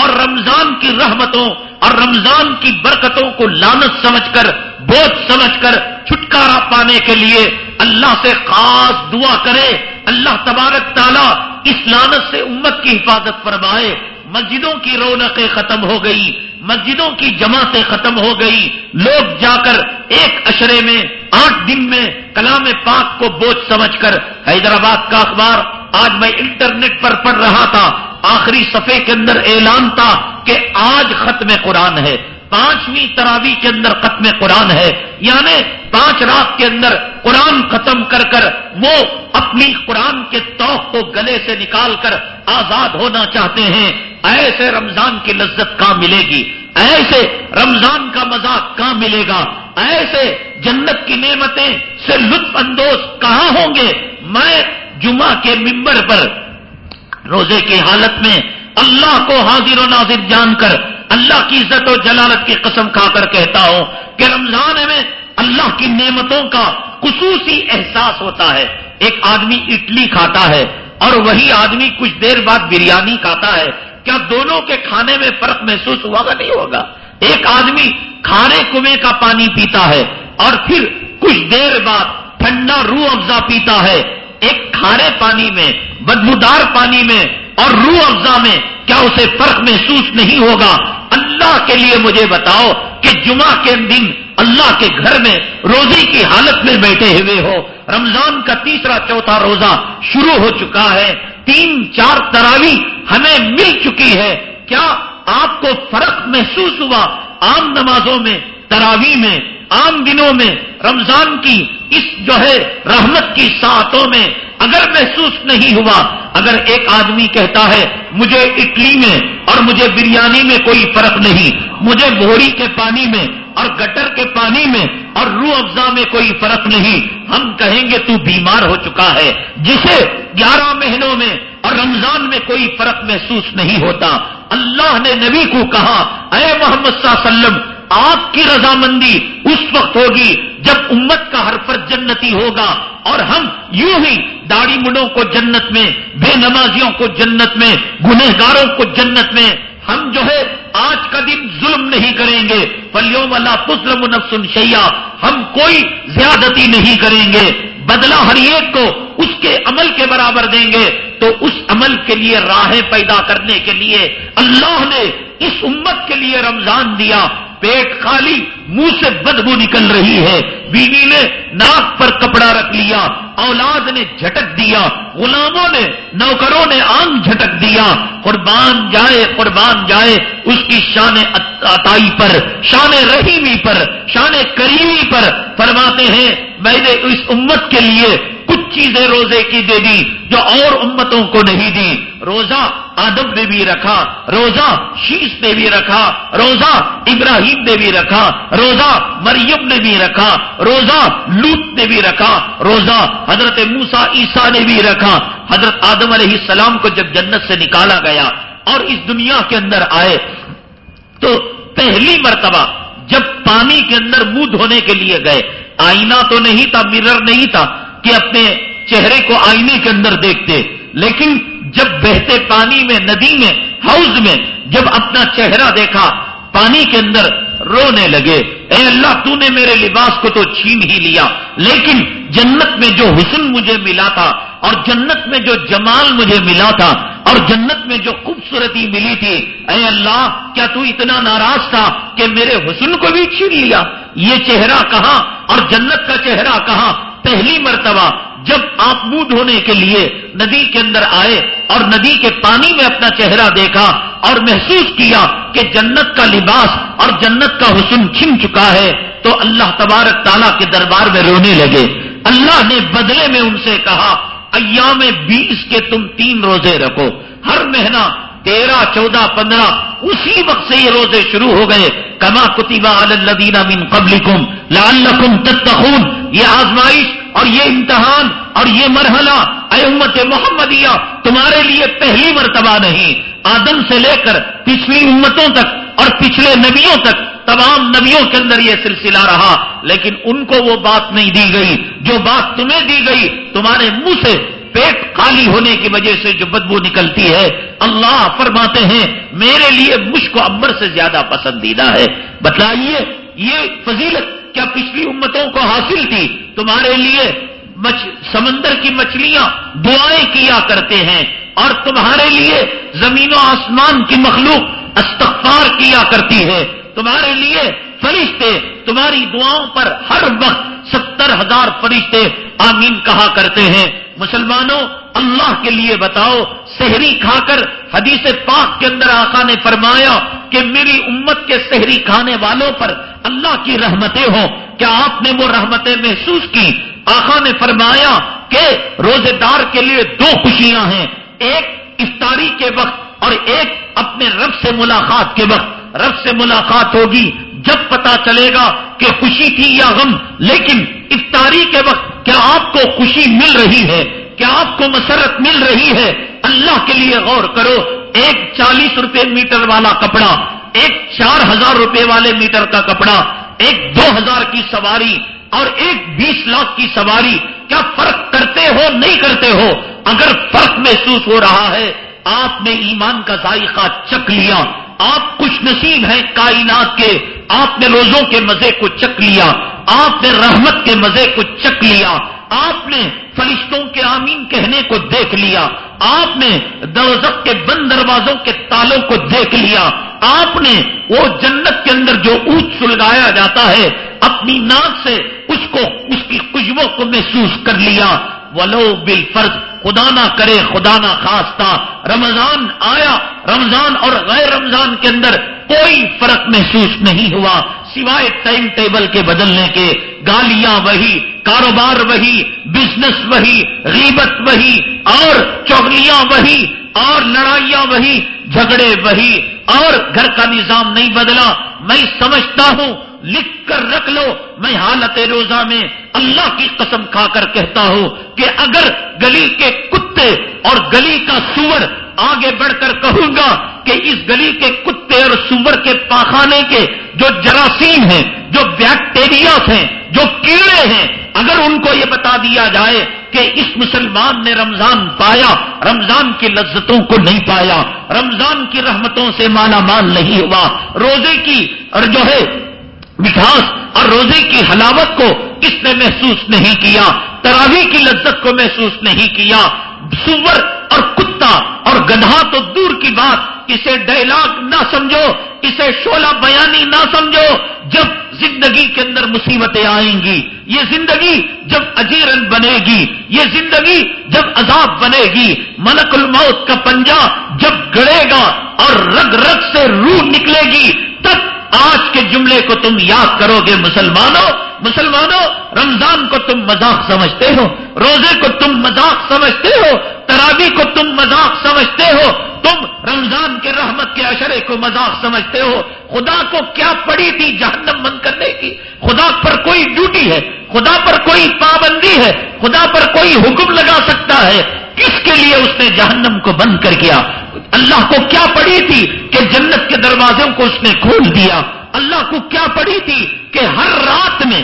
Speaker 1: اور رمضان کی رحمتوں اور رمضان کی برکتوں کو لانت سمجھ کر، بوجھ سمجھ کر، چھٹکارا پانے کے لیے اللہ سے خاص دعا کرے۔ اللہ تبارک تعالیٰ اس لانت سے امت کی حفاظت فرمائے۔ مسجدوں کی رونقیں ختم ہو گئی، مسجدوں کی جماعتیں ختم ہو گئی۔ لوگ جا کر ایک اشرے میں، آٹھ دن میں کلام پاک کو بوجھ سمجھ کر، حیدرآباد کا اخبار آج میں انٹرنیٹ پر پڑھ رہا تھا۔ آخری صفحے کے اندر اعلان تھا کہ آج ختم قرآن ہے، پانچویں تراوی کے اندر ختم قرآن ہے۔ یعنی پانچ رات کے اندر قرآن ختم کر کر وہ اپنی قرآن کے توق کو گلے سے نکال کر آزاد ہونا چاہتے ہیں۔ ایسے رمضان کی لذت کہاں ملے گی؟ ایسے رمضان کا مذاق کہاں ملے گا؟ ایسے جنت کی نعمتیں سے لطف اندوز کہاں ہوں گے؟ میں جمعہ کے ممبر پر روزے کی حالت میں اللہ کو حاضر و ناظر جان کر اللہ کی عزت و جلالت کی قسم کھا کر کہتا ہوں کہ رمضان میں اللہ کی نعمتوں کا خصوصی احساس ہوتا ہے۔ ایک آدمی اٹلی کھاتا ہے اور وہی آدمی کچھ دیر بعد بریانی کھاتا ہے۔ کیا دونوں کے کھانے میں فرق محسوس ہوا گا نہیں ہوگا؟ ایک آدمی کھانے کنویں کا پانی پیتا ہے اور پھر کچھ دیر بعد ٹھنڈا روح افزا پیتا ہے۔ ایک کھارے پانی میں، بدبودار پانی میں اور روح افزا میں کیا اسے فرق محسوس نہیں ہوگا؟ اللہ کے لیے مجھے بتاؤ کہ جمعہ کے دن اللہ کے گھر میں روزی کی حالت میں بیٹھے ہوئے ہو۔ رمضان کا تیسرا چوتھا روزہ شروع ہو چکا ہے۔ تین چار تراوی ہمیں مل چکی ہے۔ کیا آپ کو فرق محسوس ہوا؟ عام نمازوں میں تراوی میں عام دنوں میں، رمضان کی اس جو ہے رحمت کی ساتوں میں اگر محسوس نہیں ہوا، اگر ایک آدمی کہتا ہے، مجھے اٹلی میں اور مجھے بریانی میں کوئی فرق نہیں، مجھے بوری کے پانی میں اور گٹر کے پانی میں اور روح افزا میں کوئی فرق نہیں، ہم کہیں گے تو بیمار ہو چکا ہے، جسے گیارہ مہینوں میں اور رمضان میں کوئی فرق محسوس نہیں ہوتا۔ اللہ نے نبی کو کہا، اے محمد صلی اللہ علیہ وسلم آپ کی رضامندی اس وقت ہوگی جب امت کا ہر فرد جنتی ہوگا اور ہم یوں ہی داڑھی مڈوں کو جنت میں، بے نمازیوں کو جنت میں، گنہگاروں کو جنت میں ہم جو ہے آج کا دن ظلم نہیں کریں گے۔ پلیوں والا پسلم نفسن شیا ہم کوئی زیادتی نہیں کریں گے۔ بدلہ ہر ایک کو اس کے عمل کے برابر دیں گے۔ تو اس عمل کے لیے راہیں پیدا کرنے کے لیے اللہ نے اس امت کے لیے رمضان دیا۔ پیٹ خالی منہ سے بدبو نکل رہی ہے۔ بیوی نے ناک پر کپڑا رکھ لیا، اولاد نے جھٹک دیا، غلاموں نے، نوکروں نے آنگ جھٹک دیا۔ قربان جائے قربان جائے۔ اس کی شان عطائی پر، شان رحیمی پر، شان کریمی پر فرماتے ہیں، میں نے اس امت کے لیے کچھ چیزیں روزے کی دے دی جو اور امتوں کو نہیں دی۔ روزہ آدم نے بھی رکھا، روزہ شیش نے بھی رکھا، روزہ ابراہیم نے بھی رکھا، روزہ مریم نے بھی رکھا، روزہ لوت نے بھی رکھا، روزہ حضرت موسا عیسیٰ نے بھی رکھا۔ حضرت آدم علیہ السلام کو جب جنت سے نکالا گیا اور اس دنیا کے اندر آئے، تو پہلی مرتبہ جب پانی کے اندر منہ دھونے کے لیے گئے۔ آئینہ تو نہیں تھا، مرر نہیں تھا۔ کہ اپنے چہرے کو آئینے کے اندر دیکھتے۔ لیکن جب بہتے پانی میں، ندی میں ہاؤس میں، جب اپنا چہرہ دیکھا، پانی کے اندر رونے لگے۔ اے اللہ، تو نے میرے لباس کو تو چھین ہی لیا۔ لیکن جنت میں جو حسن مجھے ملا تھا، اور جنت میں جو جمال مجھے ملا تھا، اور جنت میں جو خوبصورتی ملی تھی، اے اللہ، کیا تو اتنا ناراض تھا کہ میرے حسن کو بھی چھین لیا؟ یہ چہرہ کہاں؟ اور جنت کا چہرہ کہاں؟ پہلی مرتبہ جب آپ منہ دھونے کے لیے ندی کے اندر آئے اور ندی کے پانی میں اپنا چہرہ دیکھا اور محسوس کیا کہ جنت کا لباس اور جنت کا حسن چھن چکا ہے، تو اللہ تبارک تعالیٰ کے دربار میں رونے لگے۔ اللہ نے بدلے میں ان سے کہا، ایام بیس کے تم تین روزے رکھو۔ ہر مہینہ تیرہ، چودہ، پندرہ، اسی وقت سے یہ روزے شروع ہو گئے۔ کما کتبہ الدینہ من قبل لعلکم تتقون۔ یہ آزمائش اور یہ امتحان اور یہ مرحلہ اے امت محمدیہ تمہارے لیے پہلی مرتبہ نہیں۔ آدم سے لے کر پچھلی امتوں تک اور پچھلے نبیوں تک تمام نبیوں کے اندر یہ سلسلہ رہا۔ لیکن ان کو وہ بات نہیں دی گئی۔ جو بات تمہیں دی گئی، تمہارے منہ سے پیٹ خالی ہونے کی وجہ سے جو بدبو نکلتی ہے، اللہ فرماتے ہیں، میرے لیے مشک و امبر سے زیادہ پسندیدہ ہے۔ بتائیے یہ فضیلت کیا پچھلی امتوں کو حاصل تھی؟ تمہارے لیے مچ... سمندر کی مچھلیاں دعائیں کیا کرتے ہیں؟ اور تمہارے لیے زمین و آسمان کی مخلوق استغفار کیا کرتی ہے؟ تمہارے لیے فرشتے تمہاری دعاؤں پر ہر وقت ستر ہزار فرشتے آمین کہا کرتے ہیں۔ مسلمانوں، اللہ کے لیے بتاؤ، سحری کھا کر حدیث پاک کے اندر آقا نے فرمایا کہ میری امت کے سحری کھانے والوں پر اللہ کی رحمتیں ہوں۔ کیا آپ نے وہ رحمتیں محسوس کی؟ آقا نے فرمایا کہ روزے دار کے لیے دو خوشیاں ہیں۔ ایک افطاری کے وقت اور ایک اپنے رب سے ملاقات کے وقت۔ رب سے ملاقات ہوگی جب پتا چلے گا کہ خوشی تھی یا غم، لیکن افطاری کے وقت کیا آپ کو خوشی مل رہی ہے؟ کیا آپ کو مسرت مل رہی ہے؟ اللہ کے لیے غور کرو، ایک چالیس روپے میٹر والا کپڑا، ایک چار ہزار روپے والے میٹر کا کپڑا، ایک دو ہزار کی سواری اور ایک بیس لاکھ کی سواری، کیا فرق کرتے ہو، نہیں کرتے ہو؟ اگر فرق محسوس ہو رہا ہے، آپ نے ایمان کا ذائقہ چک لیا۔ آپ خوش نصیب ہیں کائنات کے، آپ نے روزوں کے مزے کو چک لیا۔ آپ نے رحمت کے مزے کو چک لیا، آپ نے فرشتوں کے آمین کہنے کو دیکھ لیا، آپ نے دوزک کے بند دروازوں کے تالوں کو دیکھ لیا، آپ نے وہ جنت کے اندر جو اونچ سلگایا جاتا ہے، اپنی ناک سے اس کو، اس کی خوشبو کو محسوس کر لیا۔ ولو بل فرض خدا نہ کرے، خدا نہ خاصتا رمضان آیا، رمضان اور غیر رمضان کے اندر کوئی فرق محسوس نہیں ہوا۔ سوائے ٹائم ٹیبل کے بدلنے کے، گالیاں وہی، کاروبار وہی، بزنس وہی، غیبت وہی، اور چوگلیاں وہی، اور لڑائیاں وہی، جھگڑے وہی، اور گھر کا نظام نہیں بدلا، میں سمجھتا ہوں لکھ کر رکھ لو، میں حالت روزہ میں اللہ کی قسم کھا کر کہتا ہوں کہ اگر گلی کے کتے اور گلی کا سور آگے بڑھ کر کہوں گا کہ اس گلی کے کتے اور سور کے پاخانے کے جو جراثیم ہیں، جو بیکٹیریا ہیں، جو کیڑے ہیں، اگر ان کو یہ بتا دیا جائے کہ اس مسلمان نے رمضان پایا، رمضان کی لذتوں کو نہیں پایا، رمضان کی رحمتوں سے مالا مال نہیں ہوا، روزے کی اور جو ہے مٹھاس اور روزے کی حلاوت کو کس نے محسوس نہیں کیا، تراوی کی لذت کو محسوس نہیں کیا۔ سور اور کتا اور گدھا تو دور کی بات، اسے ڈائلاگ نہ سمجھو، اسے شولہ بیانی نہ سمجھو۔ جب زندگی کے اندر مصیبتیں آئیں گی، یہ زندگی جب اجیرن بنے گی، یہ زندگی جب عذاب بنے گی۔ ملک الموت کا پنجا جب گڑے گا اور رگ رگ سے روح نکلے گی، تب آج کے جملے کو تم یاد کرو گے مسلمانوں مسلمانوں، رمضان کو تم مذاق سمجھتے ہو، روزے کو تم مذاق سمجھتے ہو، ترابی کو تم مذاق سمجھتے ہو، تم رمضان کے رحمت کے اشرے کو مذاق سمجھتے ہو۔ خدا کو کیا پڑی تھی جہنم بند کرنے کی؟ خدا پر کوئی ڈیوٹی ہے؟ خدا پر کوئی پابندی ہے؟ خدا پر کوئی حکم لگا سکتا ہے؟ کس کے لیے اس نے جہنم کو بند کر کیا اللہ کو کیا پڑی تھی کہ جنت کے دروازوں کو اس نے کھول دیا؟ اللہ کو کیا پڑی تھی کہ ہر رات میں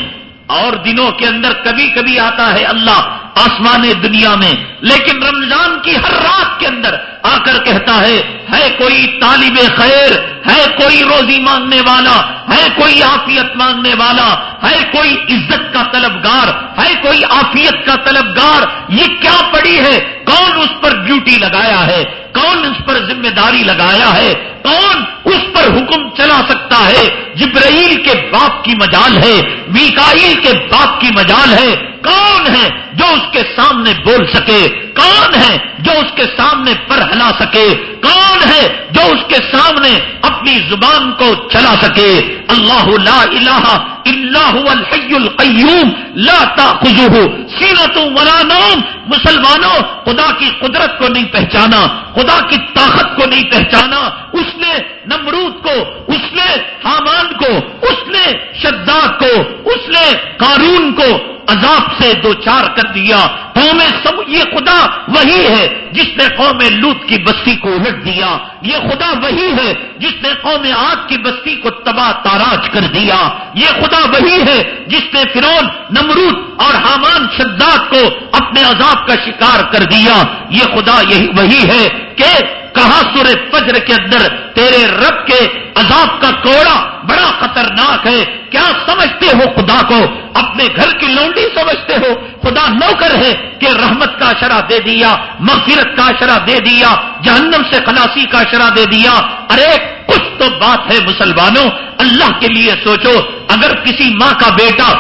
Speaker 1: اور دنوں کے اندر کبھی کبھی آتا ہے اللہ آسمان دنیا میں، لیکن رمضان کی ہر رات کے اندر آ کر کہتا ہے ہے کوئی طالب خیر، ہے کوئی روزی مانگنے والا، ہے کوئی آفیت مانگنے والا، ہے کوئی عزت کا طلبگار، ہے کوئی آفیت کا طلبگار، یہ کیا پڑی ہے؟ کون اس پر ڈیوٹی لگایا ہے؟ کون اس پر ذمہ داری لگایا ہے؟ کون اس پر حکم چلا سکتا ہے؟ جبرائیل کے باپ کی مجال ہے، میکائیل کے باپ کی مجال ہے کون ہے جو اس کے سامنے بول سکے؟ کون ہے جو اس کے سامنے پر ہلا سکے؟ کون ہے جو اس کے سامنے اپنی زبان کو چلا سکے؟ اللہ لا الہ الا هو الحی القیوم، لا تاخذه سینت ولا نوم۔ مسلمانوں، خدا کی قدرت کو نہیں پہچانا، خدا کی طاقت کو نہیں پہچانا۔ اس نے نمرود کو، اس نے حامان کو، اس نے شداد کو، اس نے قارون کو عذاب سے دو چار کر دیا ہاں قوم سب یہ خدا وہی ہے جس نے قوم لوت کی بستی کو الٹ دیا۔ یہ خدا وہی ہے جس نے قوم آگ کی بستی کو تباہ تاراج کر دیا۔ یہ خدا وہی ہے جس نے فرون نمرود اور حامان شداد کو اپنے عذاب کا شکار کر دیا۔ یہ خدا یہی وہی ہے کہ کہا سورے فجر کے اندر تیرے رب کے عذاب کا کوڑا بڑا خطرناک ہے۔ کیا سمجھتے ہو خدا کو؟ اپنے گھر کی لونڈی سمجھتے ہو؟ خدا نوکر ہے کہ رحمت کا شرح دے دیا، مغفرت کا شرح دے دیا، جہنم سے خلاصی کا شرح دے دیا۔ ارے، کچھ تو بات ہے مسلمانوں، اللہ کے لیے سوچو، اگر کسی ماں کا بیٹا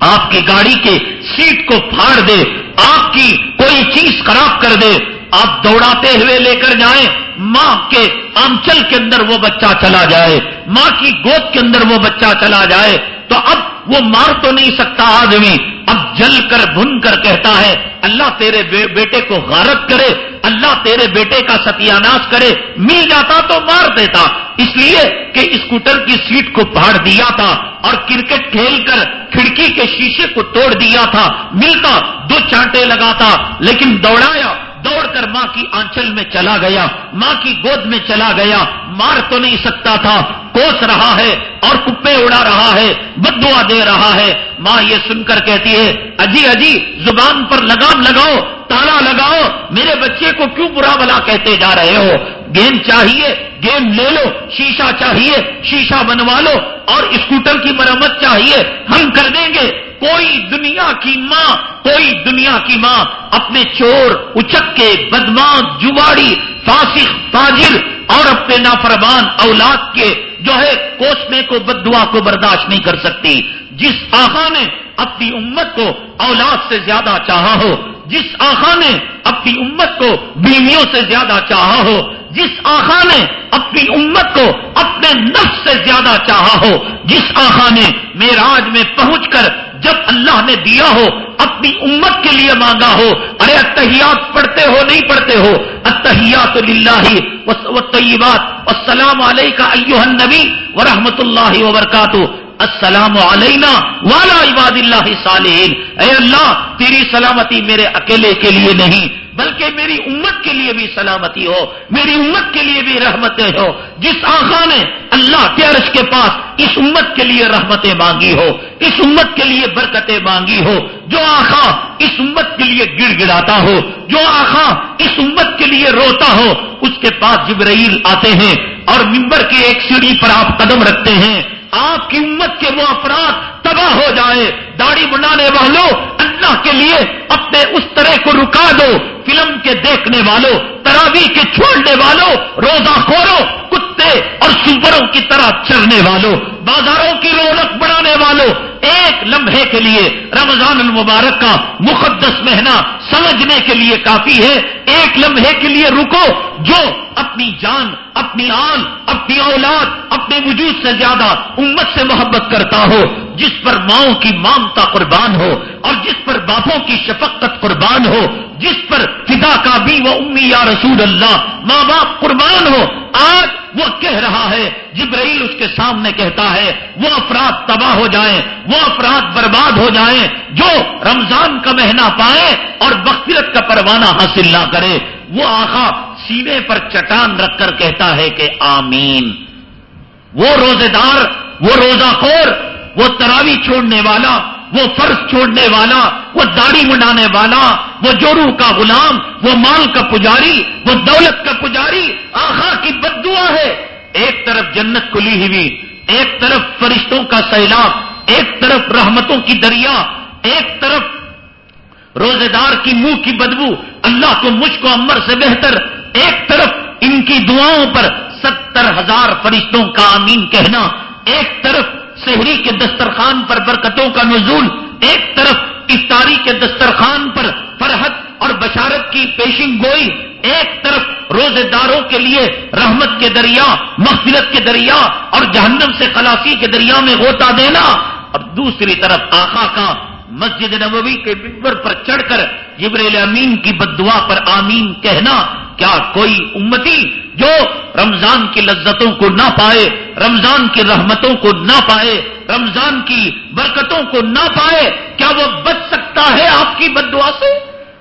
Speaker 1: آپ کی گاڑی کے سیٹ کو پھاڑ دے، آپ کی کوئی چیز خراب کر دے، آپ دوڑاتے ہوئے لے کر جائیں، ماں کے آمچل کے اندر وہ بچہ چلا جائے، ماں کی گود کے اندر وہ بچہ چلا جائے۔ تو اب وہ مار تو نہیں سکتا آدمی۔ اب جل کر بھن کر کہتا ہے، اللہ تیرے بیٹے کو غارت کرے، اللہ تیرے بیٹے کا ستیاناش کرے۔ مل جاتا تو مار دیتا۔ اس لیے کہ اسکوٹر کی سیٹ کو پہاڑ دیا تھا اور کرکٹ کھیل کر کھڑکی کے شیشے کو توڑ دیا تھا۔ ملتا، دو چانٹے لگاتا، لیکن دوڑایا۔ دوڑ کر ماں کی آنچل میں چلا گیا، ماں کی گود میں چلا گیا۔ مار تو نہیں سکتا تھا۔ کوس رہا ہے اور کپے اڑا رہا ہے بدوا دے رہا ہے۔ ماں یہ سن کر کہتی ہے، اجی اجی، زبان پر لگام لگاؤ، تالا لگاؤ، میرے بچے کو کیوں برا بلا کہتے جا رہے ہو؟ گیم چاہیے، گیم لے لو، شیشہ چاہیے، شیشہ بنوا لو اور اسکوٹر کی مرمت چاہیے، ہم کر دیں گے۔ کوئی دنیا کی ماں، کوئی دنیا کی ماں، اپنے چور اچک کے بدمان جواڑی، فاسق تاجر اور اپنے نافرمان اولاد کے جو ہے کوسنے کو بد دعا کو برداشت نہیں کر سکتی۔ جس آخا نے اپنی امت کو اولاد سے زیادہ چاہا ہو، جس آخا نے اپنی امت کو بیویوں سے زیادہ چاہا ہو، جس آخا نے اپنی امت کو اپنے نفس سے زیادہ چاہا ہو، جس آخا نے میراج میں پہنچ کر جب اللہ نے دیا ہو، اپنی امت کے لیے مانگا ہو، ارے اتحیات پڑھتے ہو، نہیں پڑھتے ہو اتحیات و طیبات السلام علیکہ ایوہ النبی ورحمۃ اللہ وبرکاتہ۔ السلام علینا والا عباد اللہ صالحین۔ اے اللہ، تیری سلامتی میرے اکیلے کے لیے نہیں بلکہ میری امت کے لیے بھی سلامتی ہو، میری امت کے لیے بھی رحمتیں ہو۔ جس آخا نے اللہ کے عرش کے پاس اس امت کے لیے رحمتیں مانگی ہو، اس امت کے لیے برکتیں مانگی ہو، جو آخا اس امت کے لیے گڑ گڑاتا ہو، جو آخا اس امت کے لیے روتا ہو، اس کے پاس جبرائیل آتے ہیں اور ممبر کی ایک سیڑھی پر آپ قدم رکھتے ہیں۔ آپ کی امت کے وہ افراد تباہ ہو جائے داڑھی بنانے والوں، اللہ کے لیے اپنے اس طرح کو رکا دو۔ فلم کے دیکھنے والوں تراوی کے چھوڑنے والوں، روزہ خوروں کتے اور سوروں کی طرح چلنے والوں، بازاروں کی رونق بڑھانے والوں، ایک لمحے کے لیے رمضان المبارک کا مقدس مہینہ سمجھنے کے لیے کافی ہے۔ ایک لمحے کے لیے رکو، جو اپنی جان، اپنی آن اپنی اولاد، اپنے وجود سے زیادہ امت سے محبت کرتا ہو، جس پر ماؤں کی مامتا قربان ہو اور جس پر باپوں کی شفقت قربان ہو، جس پر فدا کا بھی وہ امی یا رسول اللہ ماں باپ قربان ہو، آج وہ کہہ رہا ہے، جبرائیل اس کے سامنے کہتا ہے، وہ افراد تباہ ہو جائیں، وہ افراد برباد ہو جائیں، جو رمضان کا مہینہ پائے اور بخیرت کا پروانہ حاصل نہ کرے، وہ آخا سینے پر چٹان رکھ کر کہتا ہے کہ آمین۔ وہ روزے دار، وہ روزہ خور، وہ تراوی چھوڑنے والا وہ فرض چھوڑنے والا، وہ داڑھی منڈانے والا، وہ جورو کا غلام، وہ مال کا پجاری، وہ دولت کا پجاری، آخا کی بد دعا ہے۔ ایک طرف جنت کھلی ہوئی، ایک طرف فرشتوں کا سیلاب، ایک طرف رحمتوں کی دریا، ایک طرف روزے دار کی منہ کی بدبو، اللہ کو مجھ کو عمر سے بہتر۔ ایک طرف ان کی دعاؤں پر ستر ہزار فرشتوں کا آمین کہنا، ایک طرف شہری کے دسترخوان پر برکتوں کا نزول، ایک طرف افطاری کے دسترخوان پر فرحت اور بشارت کی پیشن گوئی، ایک طرف روزے داروں کے لیے رحمت کے دریا، مغفرت کے دریا اور جہنم سے خلاصی کے دریا میں غوطہ دینا۔ اور دوسری طرف آخا کا مسجد نبوی کے بمبر پر چڑھ کر جبریل امین کی بدعا پر آمین کہنا، کیا کوئی امتی جو رمضان کی لذتوں کو نہ پائے، رمضان کی رحمتوں کو نہ پائے، رمضان کی برکتوں کو نہ پائے، کیا وہ بچ سکتا ہے آپ کی بد دعا سے؟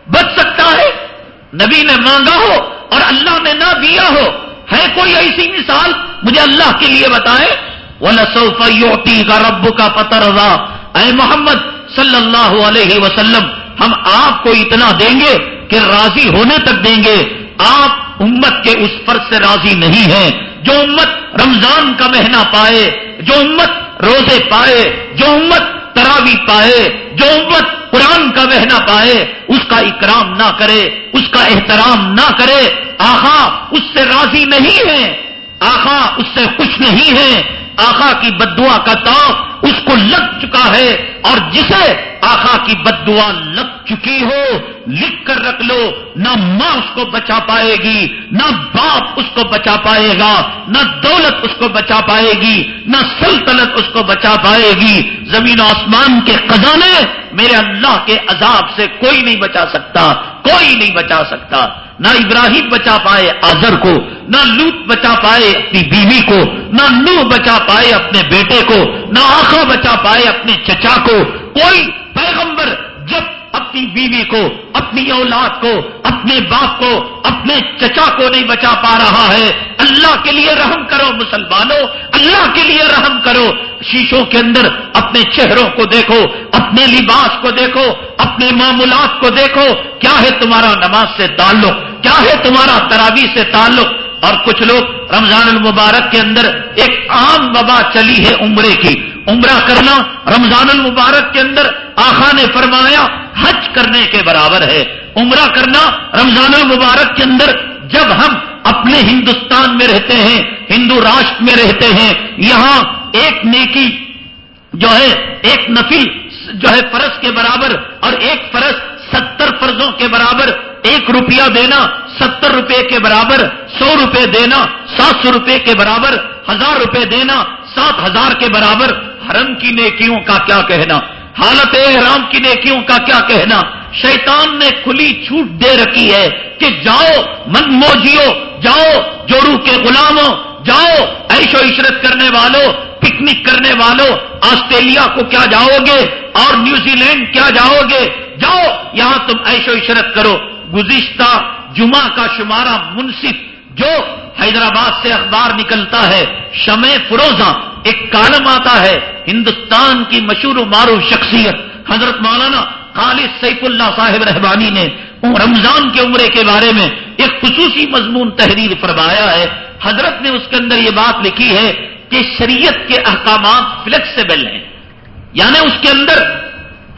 Speaker 1: بچ سکتا ہے؟ نبی نے مانگا ہو اور اللہ نے نہ دیا ہو۔ ہے کوئی ایسی مثال؟ مجھے اللہ کے لیے بتائے وہ نسوفیوٹی کا رب کا پتر اے محمد صلی اللہ علیہ وسلم، ہم آپ کو اتنا دیں گے کہ راضی ہونے تک دیں گے۔ آپ امت کے اس فرض سے راضی نہیں ہیں۔ جو امت رمضان کا مہینہ پائے، جو امت روزے پائے، جو امت تراوی پائے، جو امت قرآن کا مہینہ پائے، اس کا اکرام نہ کرے، اس کا احترام نہ کرے۔ آخا، اس سے راضی نہیں ہے آخا، اس سے خوش نہیں ہے آخا کی بدعا کا تاؤ اس کو لگ چکا ہے اور جسے آخا کی بد دعا لگ چکی ہو، لکھ کر رکھ لو، نہ ماں اس کو بچا پائے گی، نہ باپ اس کو بچا پائے گا، نہ دولت اس کو بچا پائے گی، نہ سلطنت اس کو بچا پائے گی۔ زمین و آسمان کے خزانے میرے اللہ کے عذاب سے کوئی نہیں بچا سکتا۔ کوئی نہیں بچا سکتا۔ نہ ابراہیم بچا پائے آزر کو، نہ لوت بچا پائے اپنی بیوی کو، نہ نو بچا پائے اپنے بیٹے کو، نہ آخا بچا پائے اپنے چچا کو۔ کوئی پیغمبر جب اپنی بیوی کو، اپنی اولاد کو، اپنے باپ کو، اپنے چچا کو نہیں بچا پا رہا ہے اللہ کے لیے رحم کرو مسلمانوں، اللہ کے لیے رحم کرو۔ شیشوں کے اندر اپنے چہروں کو دیکھو، اپنے لباس کو دیکھو، اپنے معمولات کو دیکھو۔ کیا ہے تمہارا نماز سے تعلق؟ کیا ہے تمہارا تراوی سے تعلق؟ اور کچھ لوگ رمضان المبارک کے اندر ایک عام وبا چلی ہے عمرے کی۔ عمرہ کرنا رمضان المبارک کے اندر آخا نے فرمایا حج کرنے کے برابر ہے۔ عمرہ کرنا رمضان المبارک کے اندر جب ہم اپنے ہندوستان میں رہتے ہیں، ہندو راشٹر میں رہتے ہیں، یہاں ایک نیکی جو ہے، ایک نفل جو ہے فرض کے برابر اور ایک فرض ستر فرضوں کے برابر ایک روپیہ دینا، ستر روپے کے برابر سو روپے دینا، سات سو روپے کے برابر ہزار روپے دینا، سات ہزار کے برابر حرم کی نیکیوں کا کیا کہنا؟ حالت احرام کی نیکیوں کا کیا کہنا؟ شیطان نے کھلی چھوٹ دے رکھی ہے کہ جاؤ من موجیو جاؤ، جوڑو کے غلاموں، جاؤ ایش و عشرت کرنے والوں پکنک کرنے والوں آسٹریلیا کو کیا جاؤ گے؟ اور نیوزی لینڈ کیا جاؤ گے؟ جاؤ، یہاں تم ایش و عشرت کرو۔ گزشتہ جمعہ کا شمارہ منصف جو حیدرآباد سے اخبار نکلتا ہے، شمع فروزہ ایک کالم آتا ہے، ہندوستان کی مشہور و معروف شخصیت، حضرت مولانا خالد سیف اللہ صاحب رحبانی نے رمضان کے عمرے کے بارے میں ایک خصوصی مضمون تحریر فرمایا ہے۔ حضرت نے اس کے اندر یہ بات لکھی ہے کہ شریعت کے احکامات فلیکسیبل ہیں۔ یعنی اس کے اندر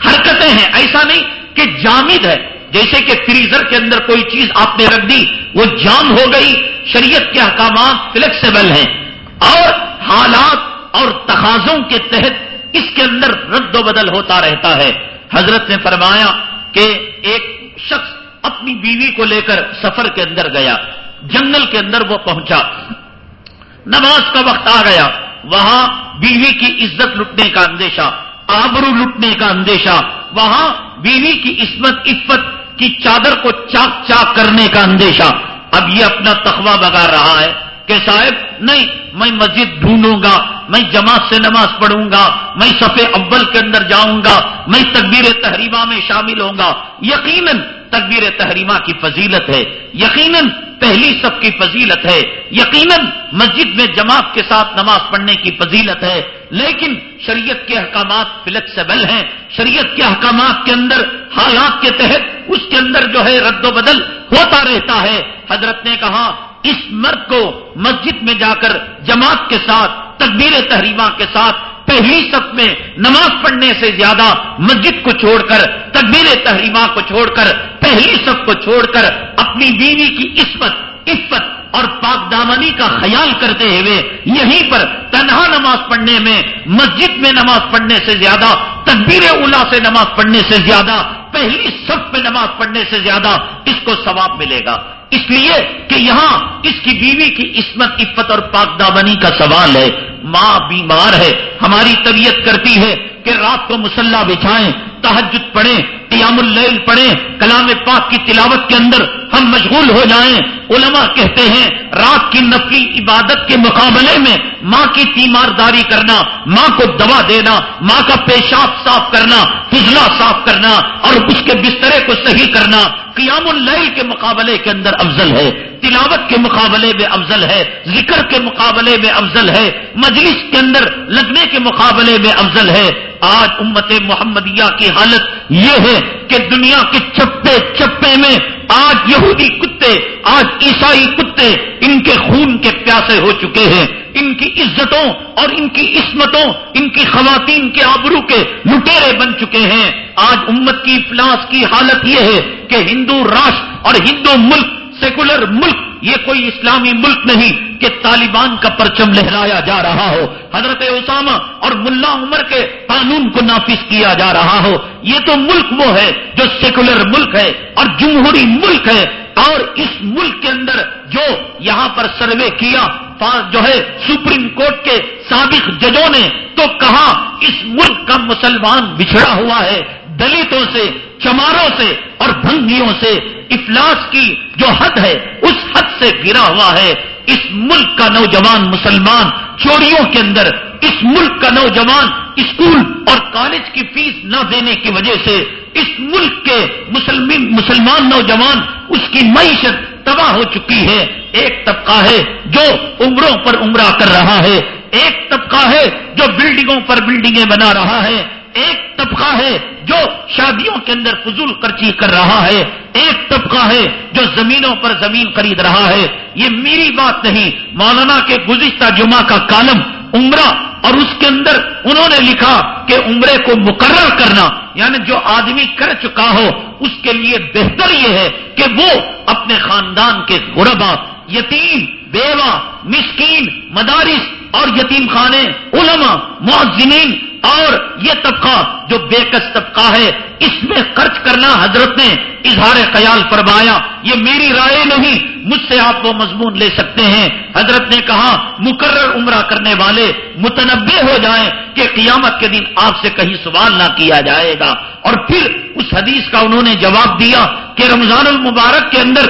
Speaker 1: حرکتیں ہیں۔ ایسا نہیں کہ جامد ہے۔ جیسے کہ فریزر کے اندر کوئی چیز آپ نے رکھ دی، وہ جام ہو گئی، شریعت کے احکامات فلیکسیبل ہیں۔ اور حالات اور تقاضوں کے تحت اس کے اندر رد و بدل ہوتا رہتا ہے۔ حضرت نے فرمایا کہ ایک شخص اپنی بیوی کو لے کر سفر کے اندر گیا، جنگل کے اندر وہ پہنچا۔ نماز کا وقت آ گیا، وہاں بیوی کی عزت لٹنے کا اندیشہ، آبرو لٹنے کا اندیشہ، وہاں بیوی کی عصمت، عفت کی چادر کو چاک چاک کرنے کا اندیشہ۔ اب یہ اپنا تخوہ بگا رہا ہے کہ صاحب، نہیں، میں مسجد ڈھونڈوں گا، میں جماعت سے نماز پڑھوں گا، میں صفے اول کے اندر جاؤں گا، میں تکبیر تحریمہ میں شامل ہوں گا۔ یقیناً تکبیر تحریمہ کی فضیلت ہے۔ یقیناً پہلی سب کی فضیلت ہے۔ یقیناً مسجد میں جماعت کے ساتھ نماز پڑھنے کی فضیلت ہے۔ لیکن شریعت کے احکامات فلیکسیبل ہیں۔ شریعت کے احکامات کے اندر حالات کے تحت اس کے اندر جو ہے رد و بدل ہوتا رہتا ہے۔ حضرت نے کہا، اس مرد کو مسجد میں جا کر جماعت کے ساتھ تقبیر تحریمہ کے ساتھ، پہلی سب میں نماز پڑھنے سے زیادہ مسجد کو چھوڑ کر تقبیر تحریمہ کو چھوڑ کر، پہلی سب کو چھوڑ کر اپنی بیوی کی عصمت عفت اور پاک دامنی کا خیال کرتے ہوئے یہیں پر تنہا نماز پڑھنے میں، مسجد میں نماز پڑھنے سے زیادہ تقبیر اولا سے نماز پڑھنے سے زیادہ، پہلی سب میں نماز پڑھنے سے زیادہ اس کو ثواب ملے گا۔ اس لیے کہ یہاں اس کی بیوی کی عصمت، عفت اور پاک دامنی کا سوال ہے۔ ماں بیمار ہے، ہماری طبیعت کرتی ہے کہ رات کو مسلح بچھائیں تحجد پڑھیں، قیام اللیل پڑھیں، کلام پاک کی تلاوت کے اندر ہم مشغول ہو جائیں۔ علماء کہتے ہیں، رات کی نفلی عبادت کے مقابلے میں ماں کی تیمارداری کرنا، ماں کو دوا دینا، ماں کا پیشاب صاف کرنا، فضلہ صاف کرنا اور اس کے بسترے کو صحیح کرنا قیام اللیل کے مقابلے کے اندر افضل ہے۔ تلاوت کے مقابلے میں افضل ہے، ذکر کے مقابلے میں افضل ہے، مجلس کے اندر لگنے کے مقابلے میں افضل ہے۔ آج امت محمدیہ کی حالت یہ ہے کہ دنیا کے چپے چپے میں آج یہودی کتے، آج عیسائی کتے ان کے خون کے پیاسے ہو چکے ہیں۔ ان کی عزتوں اور ان کی عصمتوں، ان کی خواتین کے آبرو کے لٹیرے بن چکے ہیں۔ آج امت کی افلاس کی حالت یہ ہے کہ ہندو راشٹر اور ہندو ملک سیکولر ملک، یہ کوئی اسلامی ملک نہیں کہ طالبان کا پرچم لہرایا جا رہا ہو۔ حضرت اسامہ اور ملا عمر کے قانون کو نافذ کیا جا رہا ہو۔ یہ تو ملک وہ ہے جو سیکولر ملک ہے اور جمہوری ملک ہے۔ اور اس ملک کے اندر جو یہاں پر سروے کیا جو ہے سپریم کورٹ کے سابق ججوں نے تو کہا، اس ملک کا مسلمان بچھڑا ہوا ہے۔ دلتوں سے چماروں سے اور بھنگیوں سے افلاس کی جو حد ہے، اس حد سے گرا ہوا ہے۔ اس ملک کا نوجوان مسلمان چوریوں کے اندر، اس ملک کا نوجوان اسکول اور کالج کی فیس نہ دینے کی وجہ سے، اس ملک کے مسلمان نوجوان، اس کی معیشت تباہ ہو چکی ہے۔ ایک طبقہ ہے جو عمروں پر عمرہ کر رہا ہے۔ ایک طبقہ ہے جو بلڈنگوں پر بلڈنگیں بنا رہا ہے۔ ایک طبقہ ہے جو شادیوں کے اندر فضول خرچی کر رہا ہے، ایک طبقہ ہے جو زمینوں پر زمین خرید رہا ہے۔ یہ میری بات نہیں، مولانا کے گزشتہ جمعہ کا کالم، عمرہ، اور اس کے اندر انہوں نے لکھا کہ عمرے کو مقرر کرنا یعنی جو آدمی کر چکا ہو، اس کے لیے بہتر یہ ہے کہ وہ اپنے خاندان کے غربا، یتیم، بیوہ، مسکین، مدارس اور یتیم خانے، علماء معذمین اور یہ طبقہ جو بےکس طبقہ ہے، اس میں خرچ کرنا حضرت نے اظہار خیال فرمایا۔ یہ میری رائے نہیں، مجھ سے آپ وہ مضمون لے سکتے ہیں۔ حضرت نے کہا، مقرر عمرہ کرنے والے متنوع ہو جائیں کہ قیامت کے دن آپ سے کہیں سوال نہ کیا جائے گا۔ اور پھر اس حدیث کا انہوں نے جواب دیا کہ رمضان المبارک کے اندر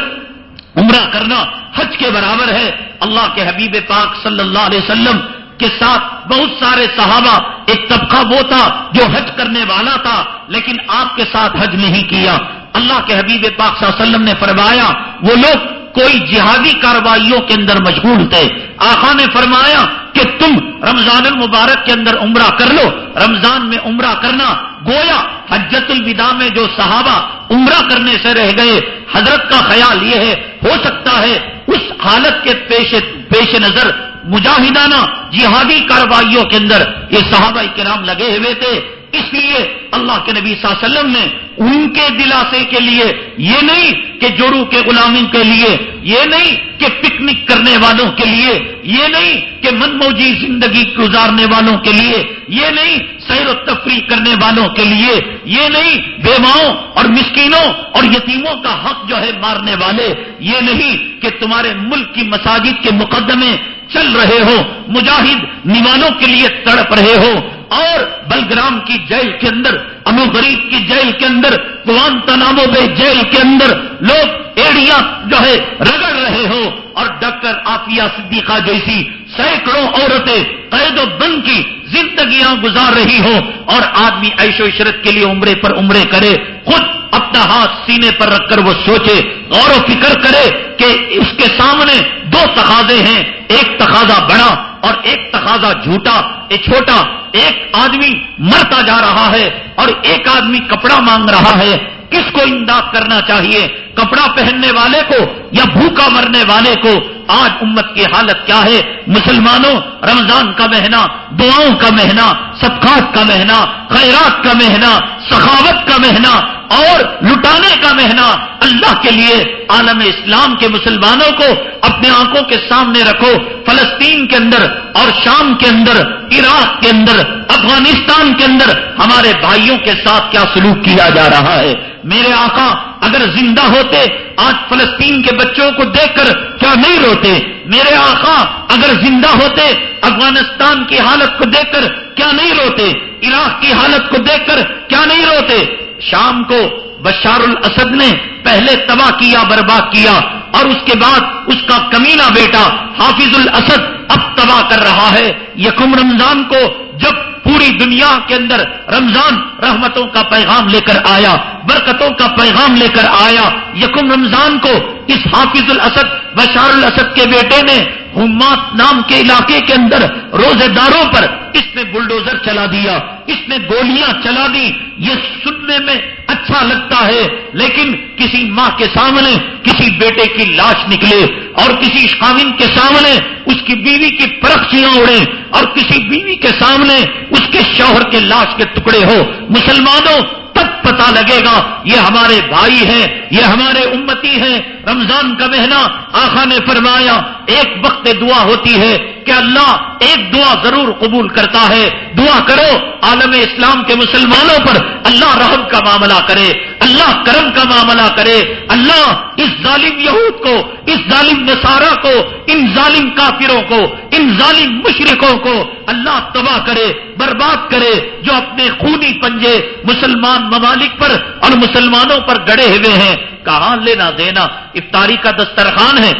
Speaker 1: عمرہ کرنا حج کے برابر ہے۔ اللہ کے حبیب پاک صلی اللہ علیہ وسلم کے ساتھ بہت سارے صحابہ، ایک طبقہ وہ تھا جو حج کرنے والا تھا، لیکن آپ کے ساتھ حج نہیں کیا۔ اللہ کے حبیب پاک صلی اللہ علیہ وسلم نے فرمایا، وہ لوگ کوئی جہادی کاروائیوں کے اندر مشغول تھے۔ آخا نے فرمایا کہ تم رمضان المبارک کے اندر عمرہ کر لو، رمضان میں عمرہ کرنا گویا حجت الوداع میں جو صحابہ عمرہ کرنے سے رہ گئے، حضرت کا خیال یہ ہے، ہو سکتا ہے اس حالت کے پیش پیش نظر مجاہدانہ جہادی کاروائیوں کے اندر یہ صحابہ کرام لگے ہوئے تھے اس لیے اللہ کے نبی صلی اللہ علیہ وسلم نے ان کے دلاسے کے لیے یہ نہیں کہ جورو کے غلامی کے لیے، یہ نہیں کہ پکنک کرنے والوں کے لیے، یہ نہیں کہ من موجی زندگی گزارنے والوں کے لیے، یہ نہیں سیر و تفریح کرنے والوں کے لیے، یہ نہیں بیواؤں اور مسکینوں اور یتیموں کا حق جو ہے مارنے والے، یہ نہیں کہ تمہارے ملک کی مساجد کے مقدمے چل رہے ہو مجاہد نیوانوں کے لیے تڑپ رہے ہو اور بلگرام کی جیل کے اندر، امو غریب کی جیل کے اندر قوان تنامو بے جیل کے اندر لوگ ایڑیاں جو ہے رگڑ رہے ہو اور ڈاکٹر آفیہ صدیقہ جیسی سینکڑوں عورتیں قید و بند کی زندگیاں گزار رہی ہو اور آدمی عیش و عشرت کے لیے عمرے پر عمرے کرے، خود اپنا ہاتھ سینے پر رکھ کر وہ سوچے، غور و فکر کرے کہ اس کے سامنے دو تقاضے ہیں، ایک تقاضا بڑا اور ایک تقاضا جھوٹا، ایک چھوٹا، ایک آدمی مرتا جا رہا ہے اور ایک آدمی کپڑا مانگ رہا ہے۔ کس کو امداد کرنا چاہیے؟ کپڑا پہننے والے کو یا بھوکا مرنے والے کو؟ آج امت کی حالت کیا ہے؟ مسلمانوں، رمضان کا مہینہ، دعاؤں کا مہینہ، صدقات کا مہینہ، خیرات کا مہینہ، سخاوت کا مہینہ اور لٹانے کا مہینہ اللہ کے لیے عالم اسلام کے مسلمانوں کو اپنے آنکھوں کے سامنے رکھو، فلسطین کے اندر اور شام کے اندر، عراق کے اندر، افغانستان کے اندر ہمارے بھائیوں کے ساتھ کیا سلوک کیا جا رہا ہے؟ میرے آقا، اگر زندہ ہوتے، آج فلسطین کے بچوں کو دیکھ کر کیا نہیں روتے؟ میرے آقا، اگر زندہ ہوتے، افغانستان کی حالت کو دیکھ کر کیا نہیں روتے؟ عراق کی حالت کو دیکھ کر کیا نہیں روتے؟ شام کو بشار الاسد نے پہلے تباہ کیا، برباد کیا اور اس کے بعد اس کا کمینہ بیٹا حافظ الاسد اب تباہ کر رہا ہے۔ یکم رمضان کو جب پوری دنیا کے اندر رمضان رحمتوں کا پیغام لے کر آیا، برکتوں کا پیغام لے کر آیا، یکم رمضان کو اس حافظ الاسد، بشار الاسد کے بیٹے نے حمات نام کے علاقے کے اندر روزے داروں پر اس نے بلڈوزر چلا دیا، اس نے گولیاں چلا دی یہ سننے میں اچھا لگتا ہے، لیکن کسی ماں کے سامنے کسی بیٹے کی لاش نکلے اور کسی شامن کے سامنے اس کی بیوی کی پرخچیاں اڑے اور کسی بیوی کے سامنے اس کے شوہر کے لاش کے ٹکڑے ہو مسلمانوں تب پتا لگے گا، یہ ہمارے بھائی ہیں، یہ ہمارے امتی ہیں۔ رمضان کا مہینہ آخا نے فرمایا، ایک وقت دعا ہوتی ہے کہ اللہ ایک دعا ضرور قبول کرتا ہے۔ دعا کرو، عالم اسلام کے مسلمانوں پر اللہ رحم کا معاملہ کرے۔ اللہ کرم کا معاملہ کرے، اللہ اس ظالم یہود کو، اس ظالم نصارہ کو، ان ظالم کافروں کو، ان ظالم مشرقوں کو اللہ تباہ کرے، برباد کرے، جو اپنے خونی پنجے مسلمان ممالک پر اور مسلمانوں پر گڑے ہوئے ہیں۔ کہاں لینا دینا؟ افطاری کا دسترخوان ہے۔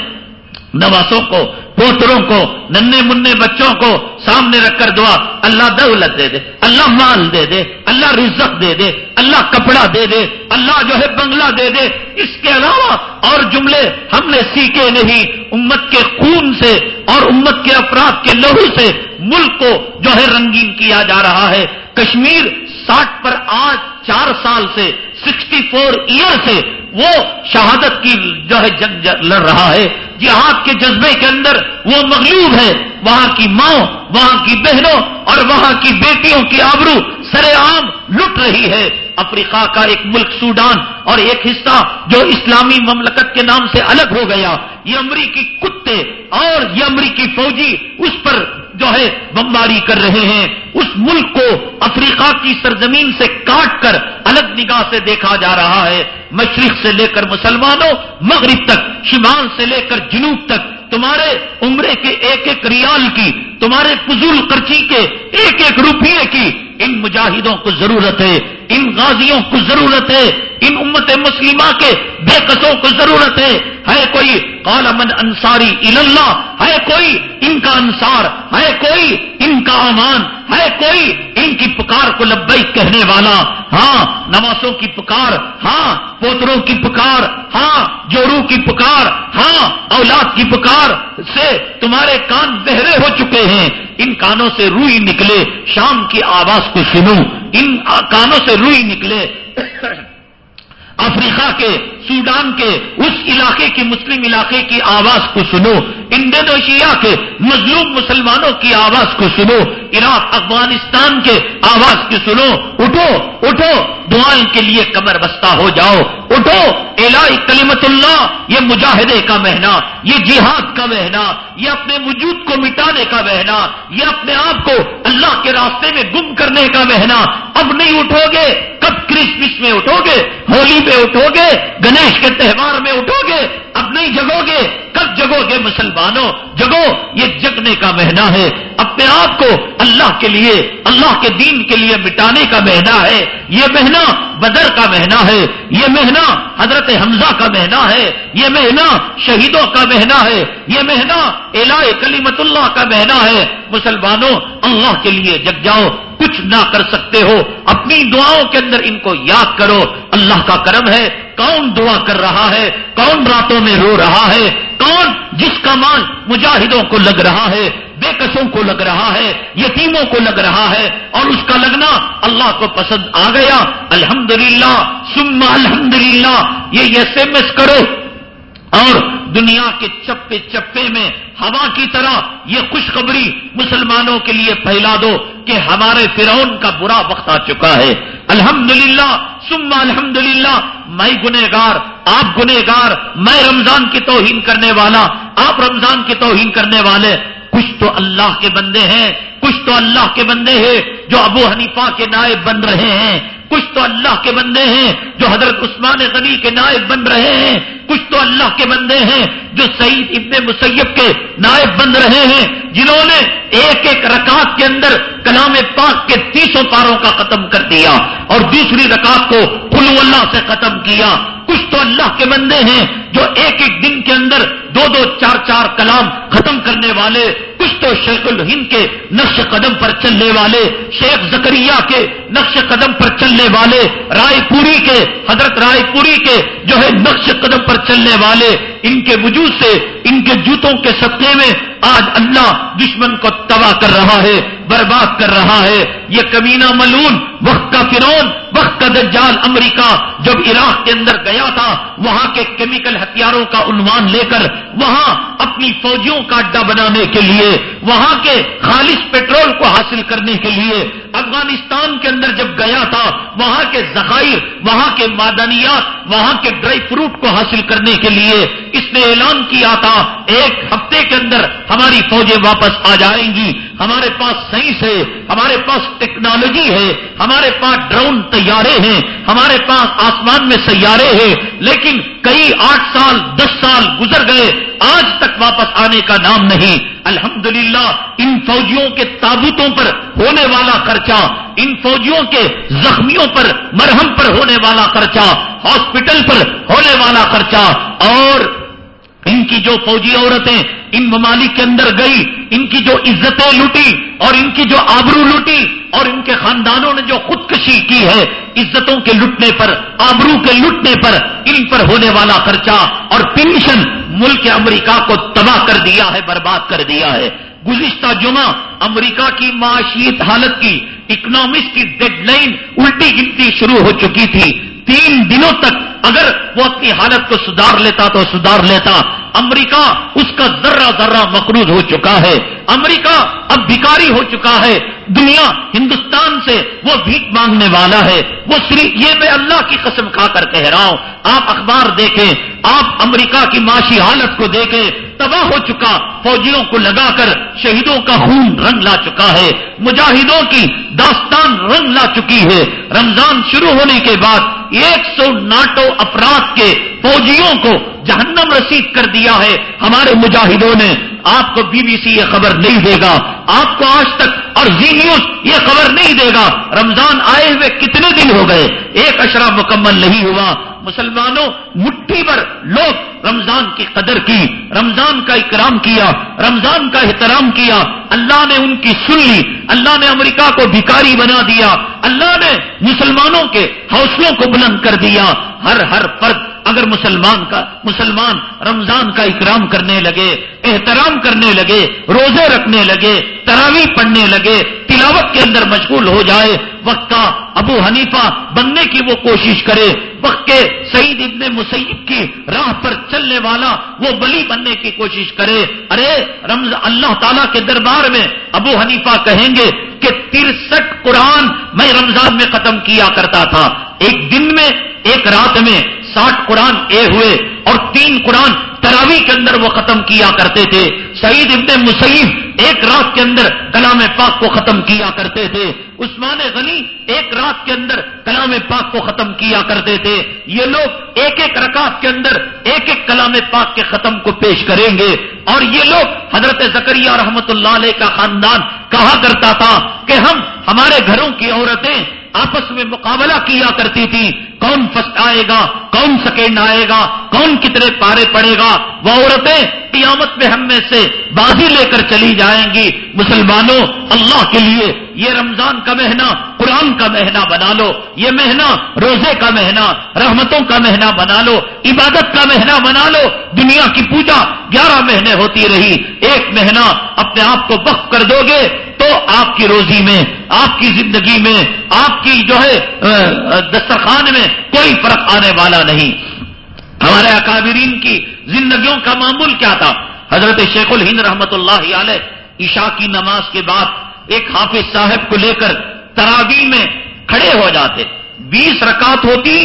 Speaker 1: نواسوں کو پوتروں کو ننے منہ بچوں کو سامنے رکھ کر دعا، اللہ دولت دے دے، اللہ مال دے دے، اللہ رزق دے دے، اللہ کپڑا دے دے، اللہ جو ہے بنگلہ دے دے۔ اس کے علاوہ اور جملے ہم نے سیکھے نہیں، امت کے خون سے اور امت کے افراد کے لہو سے ملک کو جو ہے رنگین کیا جا رہا ہے۔ کشمیر ساٹھ پر آج چار سال سے، سکسٹی فور ایئر سے وہ شہادت کی جو ہے جنگ لڑ رہا ہے، جہاد کے جذبے کے اندر وہ مغلوب ہے۔ وہاں کی ماں وہاں کی بہنوں اور وہاں کی بیٹیوں کی آبرو سر عام لٹ رہی ہے۔ افریقہ کا ایک ملک سوڈان اور ایک حصہ جو اسلامی مملکت کے نام سے الگ ہو گیا۔ یہ امریکی کتے اور یہ امریکی فوجی اس پر جو ہے بمباری کر رہے ہیں، اس ملک کو افریقہ کی سرزمین سے کاٹ کر الگ نگاہ سے دیکھا جا رہا ہے۔ مشرق سے لے کر مسلمانوں، مغرب تک، شمال سے لے کر جنوب تک، تمہارے عمرے کے ایک ایک ریال کی، تمہارے فضول قرچی کے ایک ایک روپیے کی، ان مجاہدوں کو ضرورت ہے، ان غازیوں کو ضرورت ہے ان امت مسلمہ کے بے قصوں کو ضرورت ہے۔ ہے کوئی؟ قالمن انصاری اللہ ہے کوئی؟ ان کا انصار۔ ہے کوئی؟ ان کا امان۔ ہے کوئی؟ ان کی پکار کو لبئی کہنے والا۔ ہاں نواسوں کی پکار۔ ہاں پوتروں کی پکار۔ ہاں جوڑوں کی پکار۔ ہاں اولاد کی پکار سے تمہارے کان بہرے ہو چکے ہیں۔ ان کانوں سے روئی نکلے۔ شام کی آواز کو سنو ان کانوں سے روئی نکلے۔ افریقہ کے سوڈان کے، اس علاقے کی مسلم علاقے کی آواز کو سنو۔ انڈونیشیا کے مظلوم مسلمانوں کی آواز کو سنو۔ عراق، افغانستان کے آواز کی سنو۔ اٹھو اٹھو، دعائیں کے لیے کمر بستہ ہو جاؤ۔ اٹھو الہ کلیمت اللہ، یہ مجاہدے کا مہینہ، یہ جہاد کا مہینہ، یہ اپنے وجود کو مٹانے کا مہینہ، یہ اپنے آپ کو اللہ کے راستے میں گم کرنے کا مہینہ۔ اب نہیں اٹھو گے، کب کرسمس میں اٹھو گے، ہولی میں اٹھو گے گنیش کے تہوار میں اٹھو گے اب نہیں جگو گے کب جگو گے مسلمانوں؟ جگو یہ جگنے کا مہینہ ہے۔ اپنے آپ کو اللہ کے لیے، اللہ کے دین کے لیے مٹانے کا مہینہ ہے۔ یہ مہینہ بدر کا مہینہ ہے۔ یہ مہینہ حضرت حمزہ کا مہینہ ہے۔ یہ مہینہ شہیدوں کا مہینہ ہے۔ یہ مہینہ الہ کلیمت اللہ کا مہینہ ہے۔ مسلمانوں، اللہ کے لیے جگ جاؤ، کچھ نہ کر سکتے ہو۔ اپنی دعاؤں کے اندر ان کو یاد کرو۔ اللہ کا کرم ہے۔ کون دعا کر رہا ہے؟ کون راتوں میں رو رہا ہے؟ کون جس کا مال مجاہدوں کو لگ رہا ہے؟ بے قصوں کو لگ رہا ہے؟ یتیموں کو لگ رہا ہے؟ اور اس کا لگنا اللہ کو پسند آ گیا۔ الحمدللہ للہ الحمدللہ، یہ ایس ایم ایس کرو۔ اور دنیا کے چپے چپے میں ہوا کی طرح یہ خوشخبری مسلمانوں کے لیے پھیلا دو کہ ہمارے فرعون کا برا وقت آ چکا ہے۔ الحمدللہ للہ الحمدللہ، میں گنہ گار آپ گنہ گار میں رمضان کی توہین کرنے والا، آپ رمضان کی توہین کرنے والے کچھ تو اللہ کے بندے ہیں، کچھ تو اللہ کے بندے ہیں جو ابو حنیفہ کے نائب بن رہے ہیں۔ کچھ تو اللہ کے بندے ہیں جو حضرت عثمان غنی کے نائب بن رہے ہیں۔ کچھ تو اللہ کے بندے ہیں جو سعید ابن مسیب کے نائب بن رہے ہیں۔ جنہوں نے ایک ایک رکعت کے اندر کلام پاک کے تیسوں پاروں کا ختم کر دیا اور دوسری رکعت کو کلو اللہ سے ختم کیا۔ کچھ تو اللہ کے بندے ہیں جو ایک ایک دن کے اندر دو دو چار چار کلام ختم کرنے والے، کچھ تو شیخ الہند کے نقش قدم پر چلنے والے، شیخ زکریہ کے نقش قدم پر چلنے والے، رائے پوری کے، حضرت رائے پوری کے جو ہے نقش قدم پر چلنے والے، ان کے وجود سے، ان کے جوتوں کے سطح میں آج اللہ دشمن کو تباہ کر رہا ہے، برباد کر رہا ہے۔ یہ کمینہ ملون وقت کا فرون وقت کا دجال امریکہ جب عراق کے اندر گیا تھا، وہاں کے کیمیکل ہتھیاروں کا عنوان لے کر وہاں اپنی فوجیوں کا اڈا بنانے کے لیے، وہاں کے خالص پیٹرول کو حاصل کرنے کے لیے، افغانستان کے اندر جب گیا تھا، وہاں کے ذخائر، وہاں کے معدنیات، وہاں کے ڈرائی فروٹ کو حاصل کرنے کے لیے اس نے اعلان کیا تھا، ایک ہفتے کے اندر ہماری فوجیں واپس آ جائیں گی۔ ہمارے پاس سائنس ہے، ہمارے پاس ٹیکنالوجی ہے، ہمارے پاس ڈرون تیارے ہیں، ہمارے پاس آسمان میں سیارے ہیں، لیکن کئی آٹھ سال، دس سال گزر گئے، آج تک واپس آنے کا نام نہیں۔ الحمدللہ، ان فوجیوں کے تابوتوں پر ہونے والا خرچہ، ان فوجیوں کے زخمیوں پر، مرہم پر ہونے والا خرچہ، ہاسپٹل پر ہونے والا خرچہ، اور ان کی جو فوجی عورتیں ان ممالک کے اندر گئی، ان کی جو عزتیں لوٹی اور ان کی جو آبرو لوٹی اور ان کے خاندانوں نے جو خودکشی کی ہے عزتوں کے لٹنے پر، آبرو کے لٹنے پر، ان پر ہونے والا خرچہ اور پینشن ملک امریکہ کو تباہ کر دیا ہے، برباد کر دیا ہے۔ گزشتہ جمعہ امریکہ کی معاشیت حالت کی اکنامکس کی ڈیڈ لائن الٹی گنتی شروع ہو چکی تھی۔ تین دنوں تک اگر وہ اپنی حالت کو سدھار لیتا تو سدھار لیتا۔ امریکہ اس کا ذرہ ذرہ مقروض ہو چکا ہے۔ امریکہ اب بھکاری ہو چکا ہے۔ دنیا ہندوستان سے وہ بھیک مانگنے والا ہے۔ وہ صرف یہ میں اللہ کی قسم کھا کر کہہ رہا ہوں۔ آپ اخبار دیکھیں، آپ امریکہ کی معاشی حالت کو دیکھیں۔ تباہ ہو چکا، فوجیوں کو لگا کر شہیدوں کا خون رنگ لا چکا ہے۔ مجاہدوں کی داستان رنگ لا چکی ہے۔ رمضان شروع ہونے کے بعد ایک سو ناٹو افراد کے فوجیوں کو جہنم رسید کر دیا ہے۔ ہمارے مجاہدوں نے آپ کو بی بی سی یہ خبر نہیں دے گا۔ آپ کو آج تک اور زی نیوز یہ خبر نہیں دے گا۔ رمضان آئے ہوئے کتنے دن ہو گئے؟ ایک اشرا مکمل نہیں ہوا۔ مسلمانوں، مٹھی پر لوگ رمضان کی قدر کی، رمضان کا اکرام کیا، رمضان کا احترام کیا۔ اللہ نے ان کی سن لی۔ اللہ نے امریکہ کو بھکاری بنا دیا۔ اللہ نے مسلمانوں کے حوصلوں کو بلند کر دیا۔ ہر ہر فرد اگر مسلمان کا مسلمان رمضان کا اکرام کرنے لگے، احترام کرنے لگے، روزے رکھنے لگے تراوی پڑھنے لگے، تلاوت کے اندر مشغول ہو جائے، وقت کا ابو حنیفہ بننے کی وہ کوشش کرے، وقت کے سعید ابن مسیب کی راہ پر چلنے والا وہ بلی بننے کی کوشش کرے۔ ارے، رمض، اللہ تعالیٰ کے دربار میں ابو حنیفہ کہیں گے کہ ترسٹھ قرآن میں رمضان میں ختم کیا کرتا تھا۔ ایک دن میں، ایک رات میں ساٹھ قرآن اے ہوئے اور تین قرآن تراوی کے اندر وہ ختم کیا کرتے تھے۔ سعید ابن مسیب ایک رات کے اندر کلام پاک کو ختم کیا کرتے تھے۔ عثمان غنی ایک رات کے اندر کلام پاک کو ختم کیا کرتے تھے۔ یہ لوگ ایک ایک رکعت کے اندر ایک ایک کلام پاک کے ختم کو پیش کریں گے۔ اور یہ لوگ حضرت زکریہ رحمت اللہ علیہ کا خاندان کہا کرتا تھا کہ ہم ہمارے گھروں کی عورتیں آپس میں مقابلہ کیا کرتی تھی۔ کون فسٹ آئے گا؟ کون سیکنڈ آئے گا؟ کون کتنے پارے پڑے گا؟ وہ عورتیں قیامت میں ہم میں سے بازی لے کر چلی جائیں گی۔ مسلمانوں، اللہ کے لیے یہ رمضان کا مہینہ، قرآن کا مہینہ بنا لو۔ یہ مہینہ روزے کا مہینہ، رحمتوں کا مہینہ بنا لو۔ عبادت کا مہینہ بنا لو۔ دنیا کی پوجا گیارہ مہینے ہوتی رہی۔ ایک مہینہ اپنے آپ کو وقف کر دو گے۔ آپ کی روزی میں، آپ کی زندگی میں، آپ کی جو ہے دسترخوان میں کوئی فرق آنے والا نہیں۔ ہمارے اکابرین کی زندگیوں کا معمول کیا تھا؟ حضرت شیخ الہند رحمت اللہ علیہ عشاء کی نماز کے بعد ایک حافظ صاحب کو لے کر تراوی میں کھڑے ہو جاتے۔ بیس رکعت ہوتی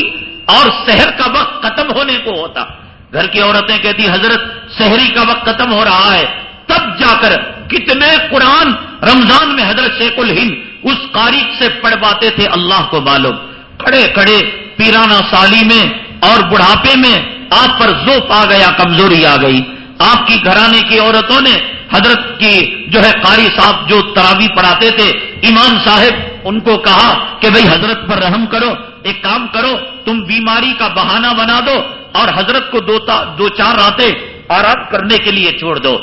Speaker 1: اور شہر کا وقت ختم ہونے کو ہوتا۔ گھر کی عورتیں کہتی، حضرت شہری کا وقت ختم ہو رہا ہے۔ تب جا کر کتنے قرآن رمضان میں حضرت شیخ الہند اس قاریخ سے پڑھواتے تھے اللہ کو معلوم۔ کھڑے کھڑے پیرانا سالی میں اور بڑھاپے میں آپ پر زوپ آ گیا کمزوری آ گئی۔ آپ کی گھرانے کی عورتوں نے حضرت کی جو ہے قاری صاحب جو تراوی پڑھاتے تھے امام صاحب ان کو کہا کہ بھئی حضرت پر رحم کرو ایک کام کرو تم بیماری کا بہانہ بنا دو اور حضرت کو دو, دو چار راتیں آرام کرنے کے لیے چھوڑ دو۔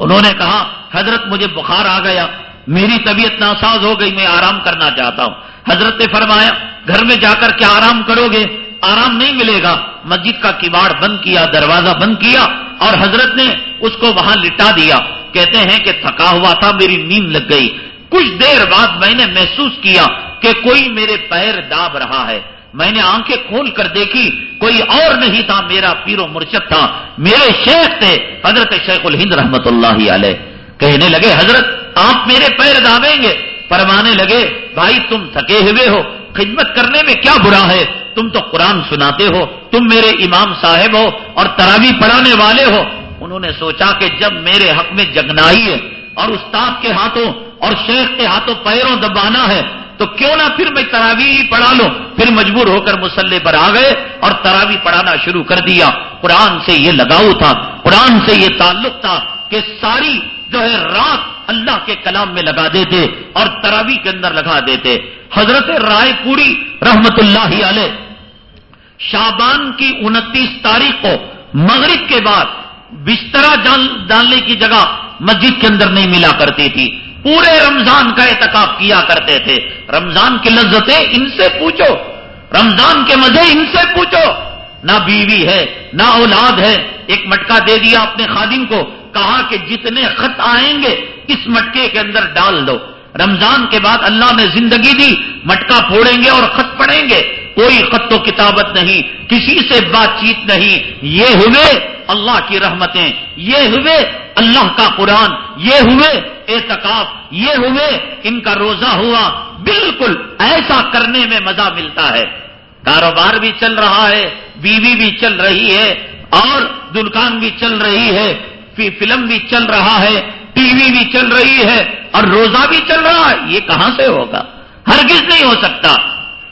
Speaker 1: انہوں نے کہا، حضرت مجھے بخار آ گیا، میری طبیعت ناساز ہو گئی، میں آرام کرنا چاہتا ہوں۔ حضرت نے فرمایا، گھر میں جا کر کیا آرام کرو گے؟ آرام نہیں ملے گا۔ مسجد کا کباڑ بند کیا، دروازہ بند کیا، اور حضرت نے اس کو وہاں لٹا دیا۔ کہتے ہیں کہ تھکا ہوا تھا، میری نیند لگ گئی۔ کچھ دیر بعد میں نے محسوس کیا کہ کوئی میرے پیر داب رہا ہے۔ میں نے آنکھیں کھول کر دیکھی، کوئی اور نہیں تھا، میرا پیر و مرشد تھا۔ میرے شیخ تھے، حضرت شیخ الہند رحمت اللہ علیہ۔ کہنے لگے، حضرت، آپ میرے پیر دابیں گے۔ فرمانے لگے، بھائی، تم تھکے ہوئے ہو۔ خدمت کرنے میں کیا برا ہے؟ تم تو قرآن سناتے ہو۔ تم میرے امام صاحب ہو اور تراوی پڑھانے والے ہو۔ انہوں نے سوچا کہ جب میرے حق میں جگنائی ہے اور استاد کے ہاتھوں اور شیخ کے ہاتھوں پیروں دبانا ہے تو کیوں نہ پھر میں تراوی پڑھا لوں؟ پھر مجبور ہو کر مسلح پر آ گئے اور تراوی پڑھانا شروع کر دیا۔ قرآن سے یہ لگاؤ تھا، قرآن سے یہ تعلق تھا کہ ساری جو ہے رات اللہ کے کلام میں لگا دیتے اور تراوی کے اندر لگا دیتے۔ حضرت رائے پوری رحمت اللہ علیہ شابان کی انتیس تاریخ کو مغرب کے بعد بسترا ڈالنے کی جگہ مسجد کے اندر نہیں ملا کرتی تھی۔ پورے رمضان کا اعتکاب کیا کرتے تھے۔ رمضان کی لذتیں ان سے پوچھو۔ رمضان کے مزے ان سے پوچھو۔ نہ بیوی ہے، نہ اولاد ہے۔ ایک مٹکا دے دیا اپنے خادم کو۔ کہا کہ جتنے خط آئیں گے، اس مٹکے کے اندر ڈال دو۔ رمضان کے بعد اللہ نے زندگی دی، مٹکا پھوڑیں گے اور خط پڑیں گے۔ کوئی خط و کتابت نہیں، کسی سے بات چیت نہیں۔ یہ ہوئے اللہ کی رحمتیں، یہ ہوئے اللہ کا قرآن، یہ ہوئے اعتکاف یہ ہوئے، ان کا روزہ ہوا، بالکل ایسا کرنے میں مزہ ملتا ہے۔ کاروبار بھی چل رہا ہے، بیوی بھی چل رہی ہے، اور دلکان بھی چل رہی ہے فلم بھی چل رہا ہے، ٹی وی بھی چل رہی ہے، اور روزہ بھی چل رہا ہے۔ یہ کہاں سے ہوگا؟ ہرگز نہیں ہو سکتا۔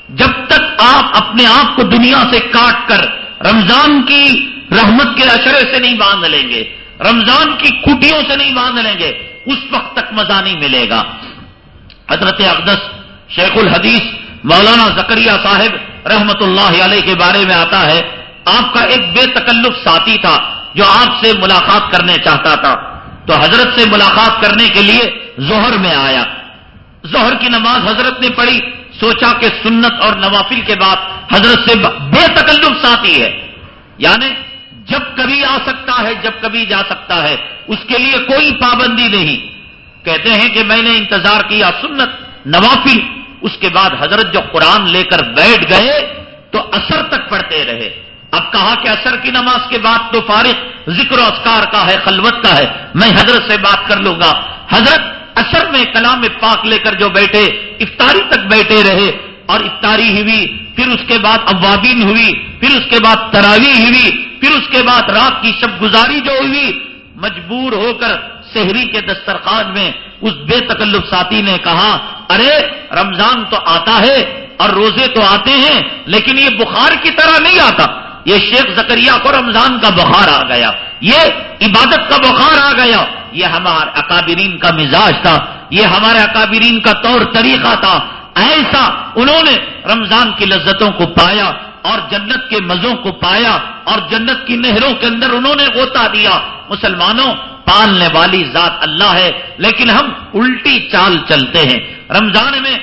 Speaker 1: جب تک آپ اپنے آپ کو دنیا سے کاٹ کر رمضان کی رحمت کے اشرے سے نہیں باندھ لیں گے، رمضان کی کٹیوں سے نہیں باندھ لیں گے اس وقت تک مزہ نہیں ملے گا۔ حضرت اقدس شیخ الحدیث مولانا زکریہ صاحب رحمت اللہ علیہ کے بارے میں آتا ہے۔ آپ کا ایک بے تکلف ساتھی تھا جو آپ سے ملاقات کرنے چاہتا تھا۔ تو حضرت سے ملاقات کرنے کے لیے زہر میں آیا۔ زہر کی نماز حضرت نے پڑھی۔ سوچا کہ سنت اور نوافل کے بعد حضرت سے بے تکلف ساتھی ہے۔ یعنی جب کبھی آ سکتا ہے، جب کبھی جا سکتا ہے۔ اس کے لیے کوئی پابندی نہیں۔ کہتے ہیں کہ میں نے انتظار کیا سنت، نوافل۔ اس کے بعد حضرت جو قرآن لے کر بیٹھ گئے تو اثر تک پڑھتے رہے۔ اب کہا کہ اثر کی نماز کے بعد تو فارغ، ذکر و اسکار کا ہے، خلوت کا ہے۔ میں حضرت سے بات کر لوں گا۔ حضرت اثر میں کلام پاک لے کر جو بیٹھے، افطاری تک بیٹھے رہے اور اتاری ہوئی، پھر اس کے بعد اوابین ہوئی، پھر اس کے بعد تراوی ہوئی۔ پھر اس کے بعد رات کی شب گزاری جو ہوئی، مجبور ہو کر شہری کے دسترخوان میں اس بے تکلف ساتھی نے کہا، ارے، رمضان تو آتا ہے اور روزے تو آتے ہیں، لیکن یہ بخار کی طرح نہیں آتا۔ یہ شیخ زکریہ کو رمضان کا بخار آ گیا۔ یہ عبادت کا بخار آ گیا۔ یہ ہمارے اکابرین کا مزاج تھا۔ یہ ہمارے اکابرین کا طور طریقہ تھا۔ ایسا انہوں نے رمضان کی لذتوں کو پایا۔ اور جنت کے مزوں کو پایا اور جنت کی نہروں کے اندر انہوں نے غوطہ دیا۔ مسلمانوں، پالنے والی ذات اللہ ہے، لیکن ہم الٹی چال چلتے ہیں۔ رمضان میں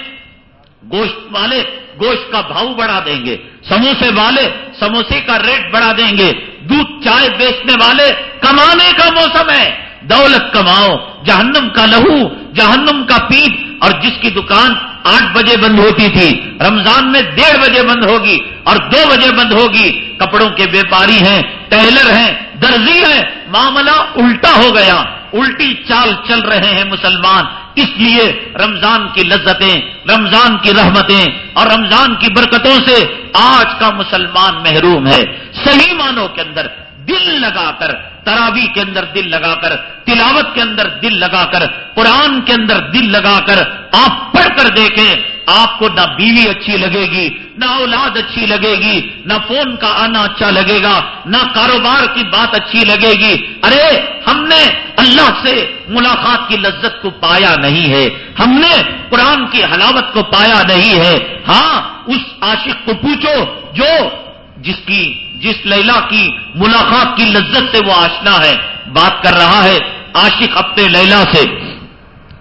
Speaker 1: گوشت والے گوشت کا بھاؤ بڑھا دیں گے، سموسے والے سموسے کا ریٹ بڑھا دیں گے۔ دودھ چائے بیچنے والے کمانے کا موسم ہے۔ دولت کماؤ، جہنم کا لہو، جہنم کا پیپ۔ اور جس کی دکان آٹھ بجے بند ہوتی تھی، رمضان میں ڈیڑھ بجے بند ہوگی۔ اور دو بجے بند ہوگی، کپڑوں کے ویپاری ہیں، ٹیلر ہیں، درزی ہیں، معاملہ الٹا ہو گیا۔ الٹی چال چل رہے ہیں مسلمان۔ اس لیے رمضان کی لذتیں، رمضان کی رحمتیں اور رمضان کی برکتوں سے آج کا مسلمان محروم ہے۔ صحیح معنوں کے اندر دل لگا کر تراوی کے اندر دل لگا کر، تلاوت کے اندر دل لگا کر، قرآن کے اندر دل لگا کر آپ پڑھ کر دیکھیں آپ کو نہ بیوی اچھی لگے گی، نہ اولاد اچھی لگے گی، نہ فون کا آنا اچھا لگے گا، نہ کاروبار کی بات اچھی لگے گی۔ ارے، ہم نے اللہ سے ملاقات کی لذت کو پایا نہیں ہے۔ ہم نے قرآن کی حلاوت کو پایا نہیں ہے۔ ہاں اس عاشق کو پوچھو جو جس کی، جس لیلا کی ملاقات کی لذت سے وہ آشنا ہے۔ بات کر رہا ہے عاشق اپنے لیلا سے،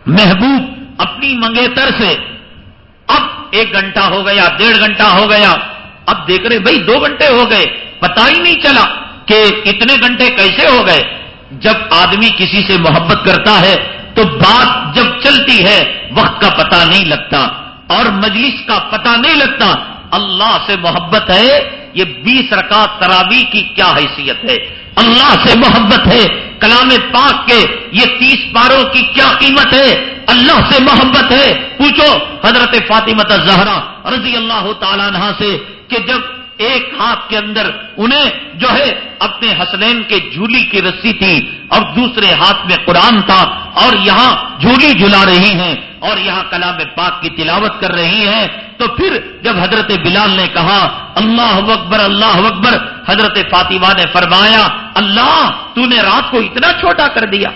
Speaker 1: محبوب اپنی منگیتر سے۔ اب ایک گھنٹہ ہو گیا، ڈیڑھ گھنٹہ ہو گیا۔ اب دیکھ رہے، بھائی، دو گھنٹے ہو گئے۔ پتا ہی نہیں چلا کہ اتنے گھنٹے کیسے ہو گئے۔ جب آدمی کسی سے محبت کرتا ہے تو بات جب چلتی ہے، وقت کا پتا نہیں لگتا اور مجلس کا پتا نہیں لگتا۔ اللہ سے محبت ہے، یہ بیس رکعت تراوی کی کیا حیثیت ہے؟ اللہ سے محبت ہے، کلام پاک کے یہ تیس پاروں کی کیا قیمت ہے؟ اللہ سے محبت ہے۔ پوچھو حضرت فاطمت زہرا رضی اللہ تعالیٰ عنہ سے کہ جب ایک ہاتھ کے اندر انہیں جو ہے اپنے حسنین کے جھولی کی رسی تھی اور دوسرے ہاتھ میں قرآن تھا اور یہاں جھولی جھلا رہی ہیں اور یہاں کلام پاک کی تلاوت کر رہی ہیں تو پھر جب حضرت بلال نے کہا، اللہ اکبر اللہ اکبر، حضرت فاطمہ نے فرمایا، اللہ، تو نے رات کو اتنا چھوٹا کر دیا۔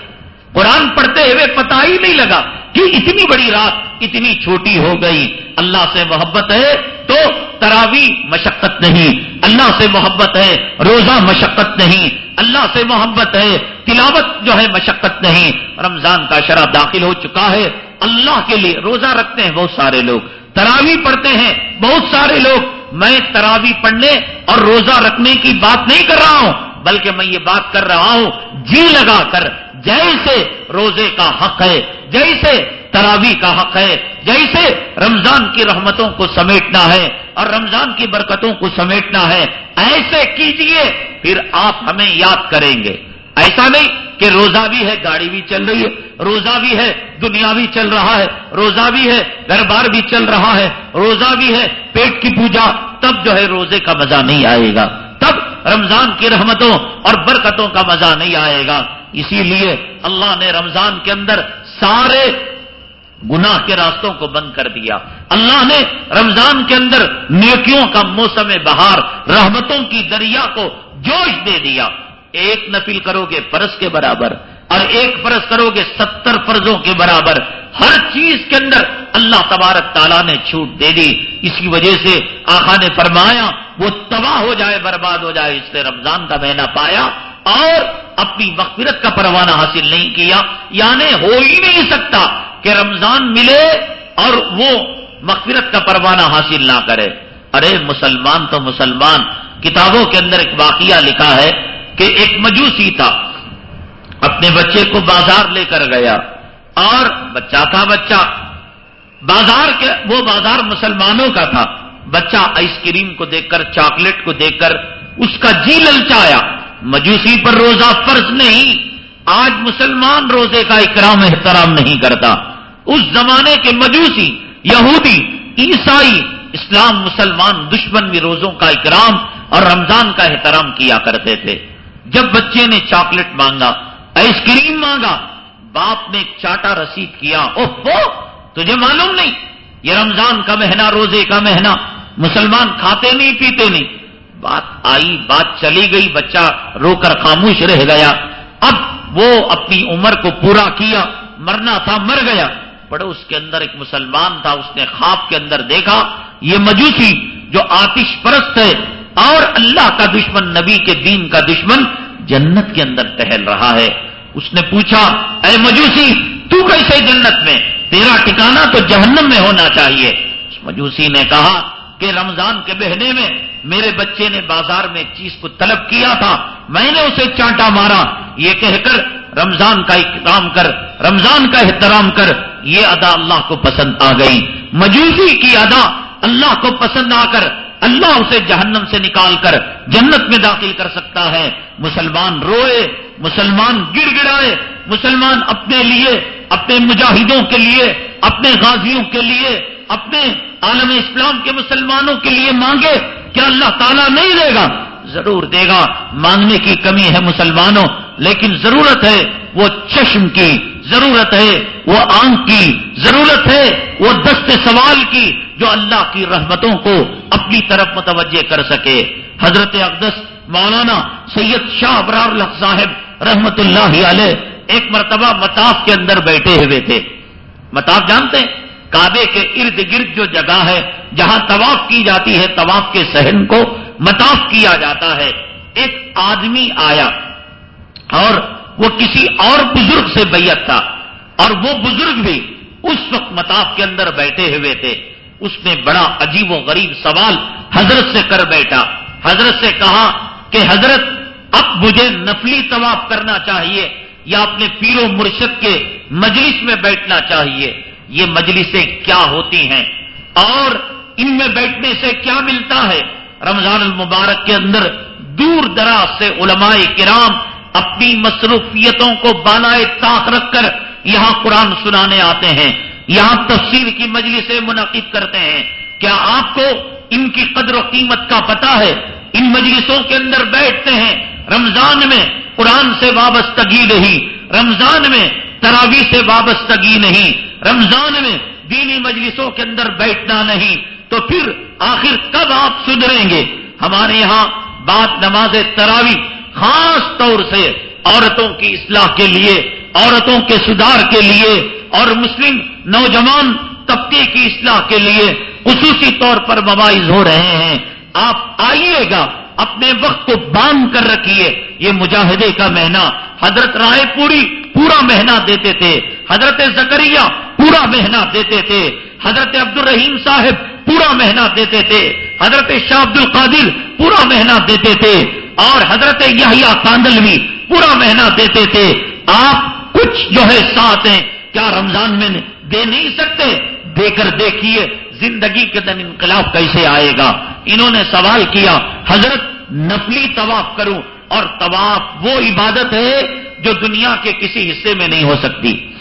Speaker 1: قرآن پڑھتے ہوئے پتا ہی نہیں لگا۔ کہ اتنی بڑی رات اتنی چھوٹی ہو گئی، اللہ سے محبت ہے تو تراوی مشقت نہیں، اللہ سے محبت ہے روزہ مشقت نہیں، اللہ سے محبت ہے تلاوت جو ہے مشقت نہیں، رمضان کا شرح داخل ہو چکا ہے، اللہ کے لیے روزہ رکھتے ہیں بہت سارے لوگ، تراوی پڑھتے ہیں بہت سارے لوگ، میں تراوی پڑھنے اور روزہ رکھنے کی بات نہیں کر رہا ہوں بلکہ میں یہ بات کر رہا ہوں جی لگا کر، جیسے روزے کا حق ہے، جیسے تراوی کا حق ہے، جیسے رمضان کی رحمتوں کو سمیٹنا ہے اور رمضان کی برکتوں کو سمیٹنا ہے، ایسے کیجیے، پھر آپ ہمیں یاد کریں گے۔ ایسا نہیں کہ روزہ بھی ہے، گاڑی بھی چل رہی ہے، روزہ بھی ہے، دنیا بھی چل رہا ہے، روزہ بھی ہے، گھر بار بھی چل رہا ہے، روزہ بھی ہے، پیٹ کی پوجا، تب جو ہے روزے کا مزہ نہیں آئے گا۔ تب رمضان کی رحمتوں اور برکتوں کا مزہ نہیں آئے گا۔ اسی لیے اللہ نے رمضان کے اندر سارے گناہ کے راستوں کو بند کر دیا۔ اللہ نے رمضان کے اندر نیکیوں کا موسم بہار، رحمتوں کی دریا کو جوش دے دیا۔ ایک نفل کرو گے پرس کے برابر۔ اور ایک فرض کرو گے ستر فرضوں کے برابر ہر چیز کے اندر اللہ تبارک تعالیٰ نے چھوٹ دے دی۔ اسی وجہ سے آخا نے فرمایا، وہ تباہ ہو جائے، برباد ہو جائے، اس نے رمضان کا مہینہ پایا اور اپنی مغفرت کا پروانہ حاصل نہیں کیا۔ یعنی ہو ہی نہیں سکتا کہ رمضان ملے اور وہ مغفرت کا پروانہ حاصل نہ کرے۔ ارے مسلمان تو مسلمان، کتابوں کے اندر ایک واقعہ لکھا ہے کہ ایک مجوسی تھا۔ اپنے بچے کو بازار لے کر گیا اور بچہ تھا بچہ۔ بازار کے وہ بازار مسلمانوں کا تھا۔ بچہ آئس کریم کو دیکھ کر، چاکلیٹ کو دیکھ کر، اس کا جی للچایا۔ مجوسی پر روزہ فرض نہیں۔ آج مسلمان روزے کا اکرام احترام نہیں کرتا۔ اس زمانے کے مجوسی، یہودی، عیسائی، اسلام مسلمان دشمن بھی روزوں کا اکرام اور رمضان کا احترام کیا کرتے تھے۔ جب بچے نے چاکلیٹ مانگا آئس کریم مانگا۔ باپ نے چاٹا رسید کیا۔ اوہ تجھے معلوم نہیں۔ یہ رمضان کا مہینہ، روزے کا مہینہ۔ مسلمان کھاتے نہیں، پیتے نہیں۔ بات آئی، بات چلی گئی۔ بچہ رو کر خاموش رہ گیا۔ اب وہ اپنی عمر کو پورا کیا۔ مرنا تھا، مر گیا۔ پڑھو اس کے اندر ایک مسلمان تھا، اس نے خواب کے اندر دیکھا۔ یہ مجوسی جو آتش پرست ہے اور اللہ کا دشمن، نبی کے دین کا دشمن، جنت کے اندر ٹہل رہا ہے۔ اس نے پوچھا، اے مجوسی، تو کیسے جنت میں؟ تیرا ٹکانا تو جہنم میں ہونا چاہیے. اس مجوسی نے کہا کہ رمضان کے بہنے میں میرے بچے نے بازار میں ایک چیز کو طلب کیا تھا۔ میں نے اسے چانٹا مارا۔ یہ کہہ کر رمضان کا اکرام کر، رمضان کا احترام کر، یہ ادا اللہ کو پسند آ گئی۔ مجوسی کی ادا اللہ کو پسند آ کر اللہ اسے جہنم سے نکال کر جنت میں داخل کر سکتا ہے۔ مسلمان روئے، مسلمان گر گڑائے مسلمان اپنے لیے، اپنے مجاہدوں کے لیے، اپنے غازیوں کے لیے، اپنے عالم اسلام کے مسلمانوں کے لیے مانگے۔ کیا اللہ تعالیٰ نہیں دے گا؟ ضرور دے گا۔ مانگنے کی کمی ہے مسلمانوں۔ لیکن ضرورت ہے وہ چشم کی ضرورت ہے، وہ آنکھ کی ضرورت ہے، وہ دست سوال کی جو اللہ کی رحمتوں کو اپنی طرف متوجہ کر سکے۔ حضرت اقدس مولانا سید شاہ ابرار الحق صاحب رحمت اللہ علیہ ایک مرتبہ متاف کے اندر بیٹھے ہوئے تھے۔ متاف جانتے ہیں؟ کعبے کے ارد گرد جو جگہ ہے، جہاں طواف کی جاتی ہے، طواف کے سہن کو متاف کیا جاتا ہے۔ ایک آدمی آیا۔ اور وہ کسی اور بزرگ سے بیت تھا اور وہ بزرگ بھی اس وقت متاف کے اندر بیٹھے ہوئے تھے۔ اس نے بڑا عجیب و غریب سوال حضرت سے کر بیٹھا۔ حضرت سے کہا کہ حضرت، اب مجھے نفلی طواف کرنا چاہیے یا اپنے پیر و مرشد کے مجلس میں بیٹھنا چاہیے۔ یہ مجلسیں کیا ہوتی ہیں؟ اور ان میں بیٹھنے سے کیا ملتا ہے؟ رمضان المبارک کے اندر دور دراز سے علماء کرام اپنی مصروفیتوں کو بالائے طاق رکھ کر یہاں قرآن سنانے آتے ہیں۔ یہاں تفسیر کی مجلسیں منعقد کرتے ہیں۔ کیا آپ کو ان کی قدر و قیمت کا پتا ہے؟ ان مجلسوں کے اندر بیٹھتے ہیں۔ رمضان میں قرآن سے وابستگی نہیں۔ رمضان میں تراوی سے وابستگی نہیں۔ رمضان میں دینی مجلسوں کے اندر بیٹھنا نہیں۔ تو پھر آخر کب آپ سدھریں گے؟ ہمارے یہاں بات نماز تراوی خاص طور سے عورتوں کی اصلاح کے لیے، عورتوں کے سدھار کے لیے اور مسلم نوجوان طبقے کی اصلاح کے لیے خصوصی طور پر مواعظ ہو رہے ہیں۔ آپ آئیے گا، اپنے وقت کو باندھ کر رکھیے۔ یہ مجاہدے کا مہینہ۔ حضرت رائے پوری پورا مہینہ دیتے تھے۔ حضرت زکریہ پورا مہینہ دیتے تھے۔ حضرت عبد الرحیم صاحب پورا مہینہ دیتے تھے۔ حضرت شاہ عبد القادر پورا مہینہ دیتے تھے۔ اور حضرت یحییٰ کاندلوی پورا مہینہ دیتے تھے۔ آپ کچھ جو ہے ساتھ ہیں، کیا رمضان میں دے نہیں سکتے؟ دے کر دیکھیے زندگی کے دن انقلاب کیسے آئے گا۔ انہوں نے سوال کیا، حضرت نفلی طواف کروں، اور طواف وہ عبادت ہے جو دنیا کے کسی حصے میں نہیں ہو سکتی۔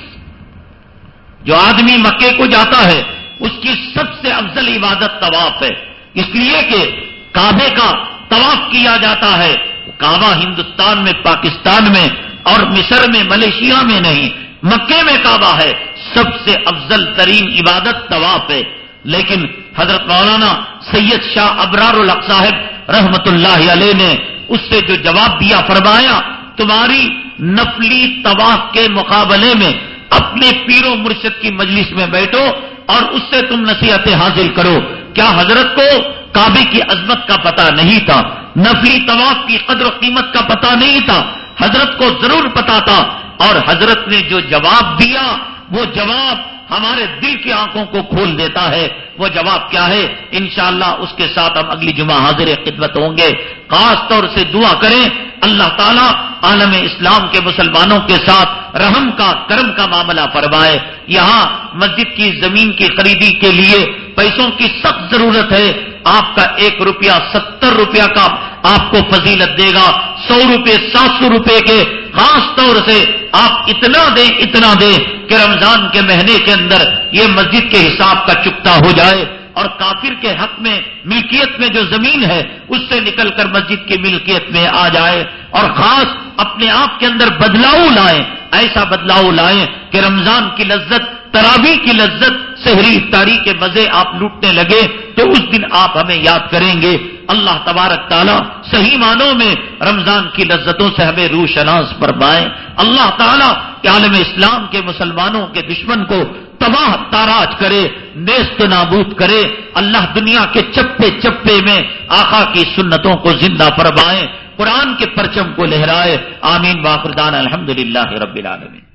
Speaker 1: جو آدمی مکے کو جاتا ہے، اس کی سب سے افضل عبادت طواف ہے۔ اس لیے کہ کعبے کا طواف کیا جاتا ہے۔ کعبہ ہندوستان میں، پاکستان میں اور مصر میں، ملیشیا میں نہیں مکے میں کعبہ ہے۔ سب سے افضل ترین عبادت طواف ہے۔ لیکن حضرت مولانا سید شاہ ابرار الق صاحب رحمت اللہ علیہ نے اس سے جو جواب دیا، فرمایا، تمہاری نفلی طواف کے مقابلے میں اپنے پیر و مرشد کی مجلس میں بیٹھو اور اس سے تم نصیحتیں حاصل کرو۔ کیا حضرت کو کعبے کی عظمت کا پتہ نہیں تھا نفلی طواف کی قدر و قیمت کا پتہ نہیں تھا، حضرت کو ضرور پتا تھا۔ اور حضرت نے جو جواب دیا، وہ جواب ہمارے دل کی آنکھوں کو کھول دیتا ہے۔ وہ جواب کیا ہے؟ انشاءاللہ اس کے ساتھ ہم اگلی جمعہ حاضر خدمت ہوں گے۔ خاص طور سے دعا کریں، اللہ تعالیٰ عالم اسلام کے مسلمانوں کے ساتھ رحم کا، کرم کا معاملہ فرمائے۔ یہاں مسجد کی زمین کی خریدی کے لیے پیسوں کی سخت ضرورت ہے۔ آپ کا ایک روپیہ ستر روپیہ کا آپ کو فضیلت دے گا، سو روپے، سات سو روپے کے خاص طور سے آپ اتنا دیں اتنا دیں کہ رمضان کے مہینے کے اندر یہ مسجد کے حساب کا چکتا ہو جائے اور کافر کے حق میں، ملکیت میں جو زمین ہے، اس سے نکل کر مسجد کی ملکیت میں آ جائے اور خاص اپنے آپ کے اندر بدلاؤ لائیں۔ ایسا بدلاؤ لائیں کہ رمضان کی لذت تراوی کی لذت شہری افطاری کے مزے آپ لوٹنے لگے تو اس دن آپ ہمیں یاد کریں گے۔ اللہ تبارک تعالیٰ صحیح معنوں میں رمضان کی لذتوں سے ہمیں روح شناس فرمائے۔ اللہ تعالیٰ عالم اسلام کے مسلمانوں کے دشمن کو تباہ تاراج کرے، نیست نابود کرے۔ اللہ دنیا کے چپے چپے میں آقا کی سنتوں کو زندہ فرمائے، قرآن کے پرچم کو لہرائے۔ آمین واخردان الحمد للہ رب العالمین۔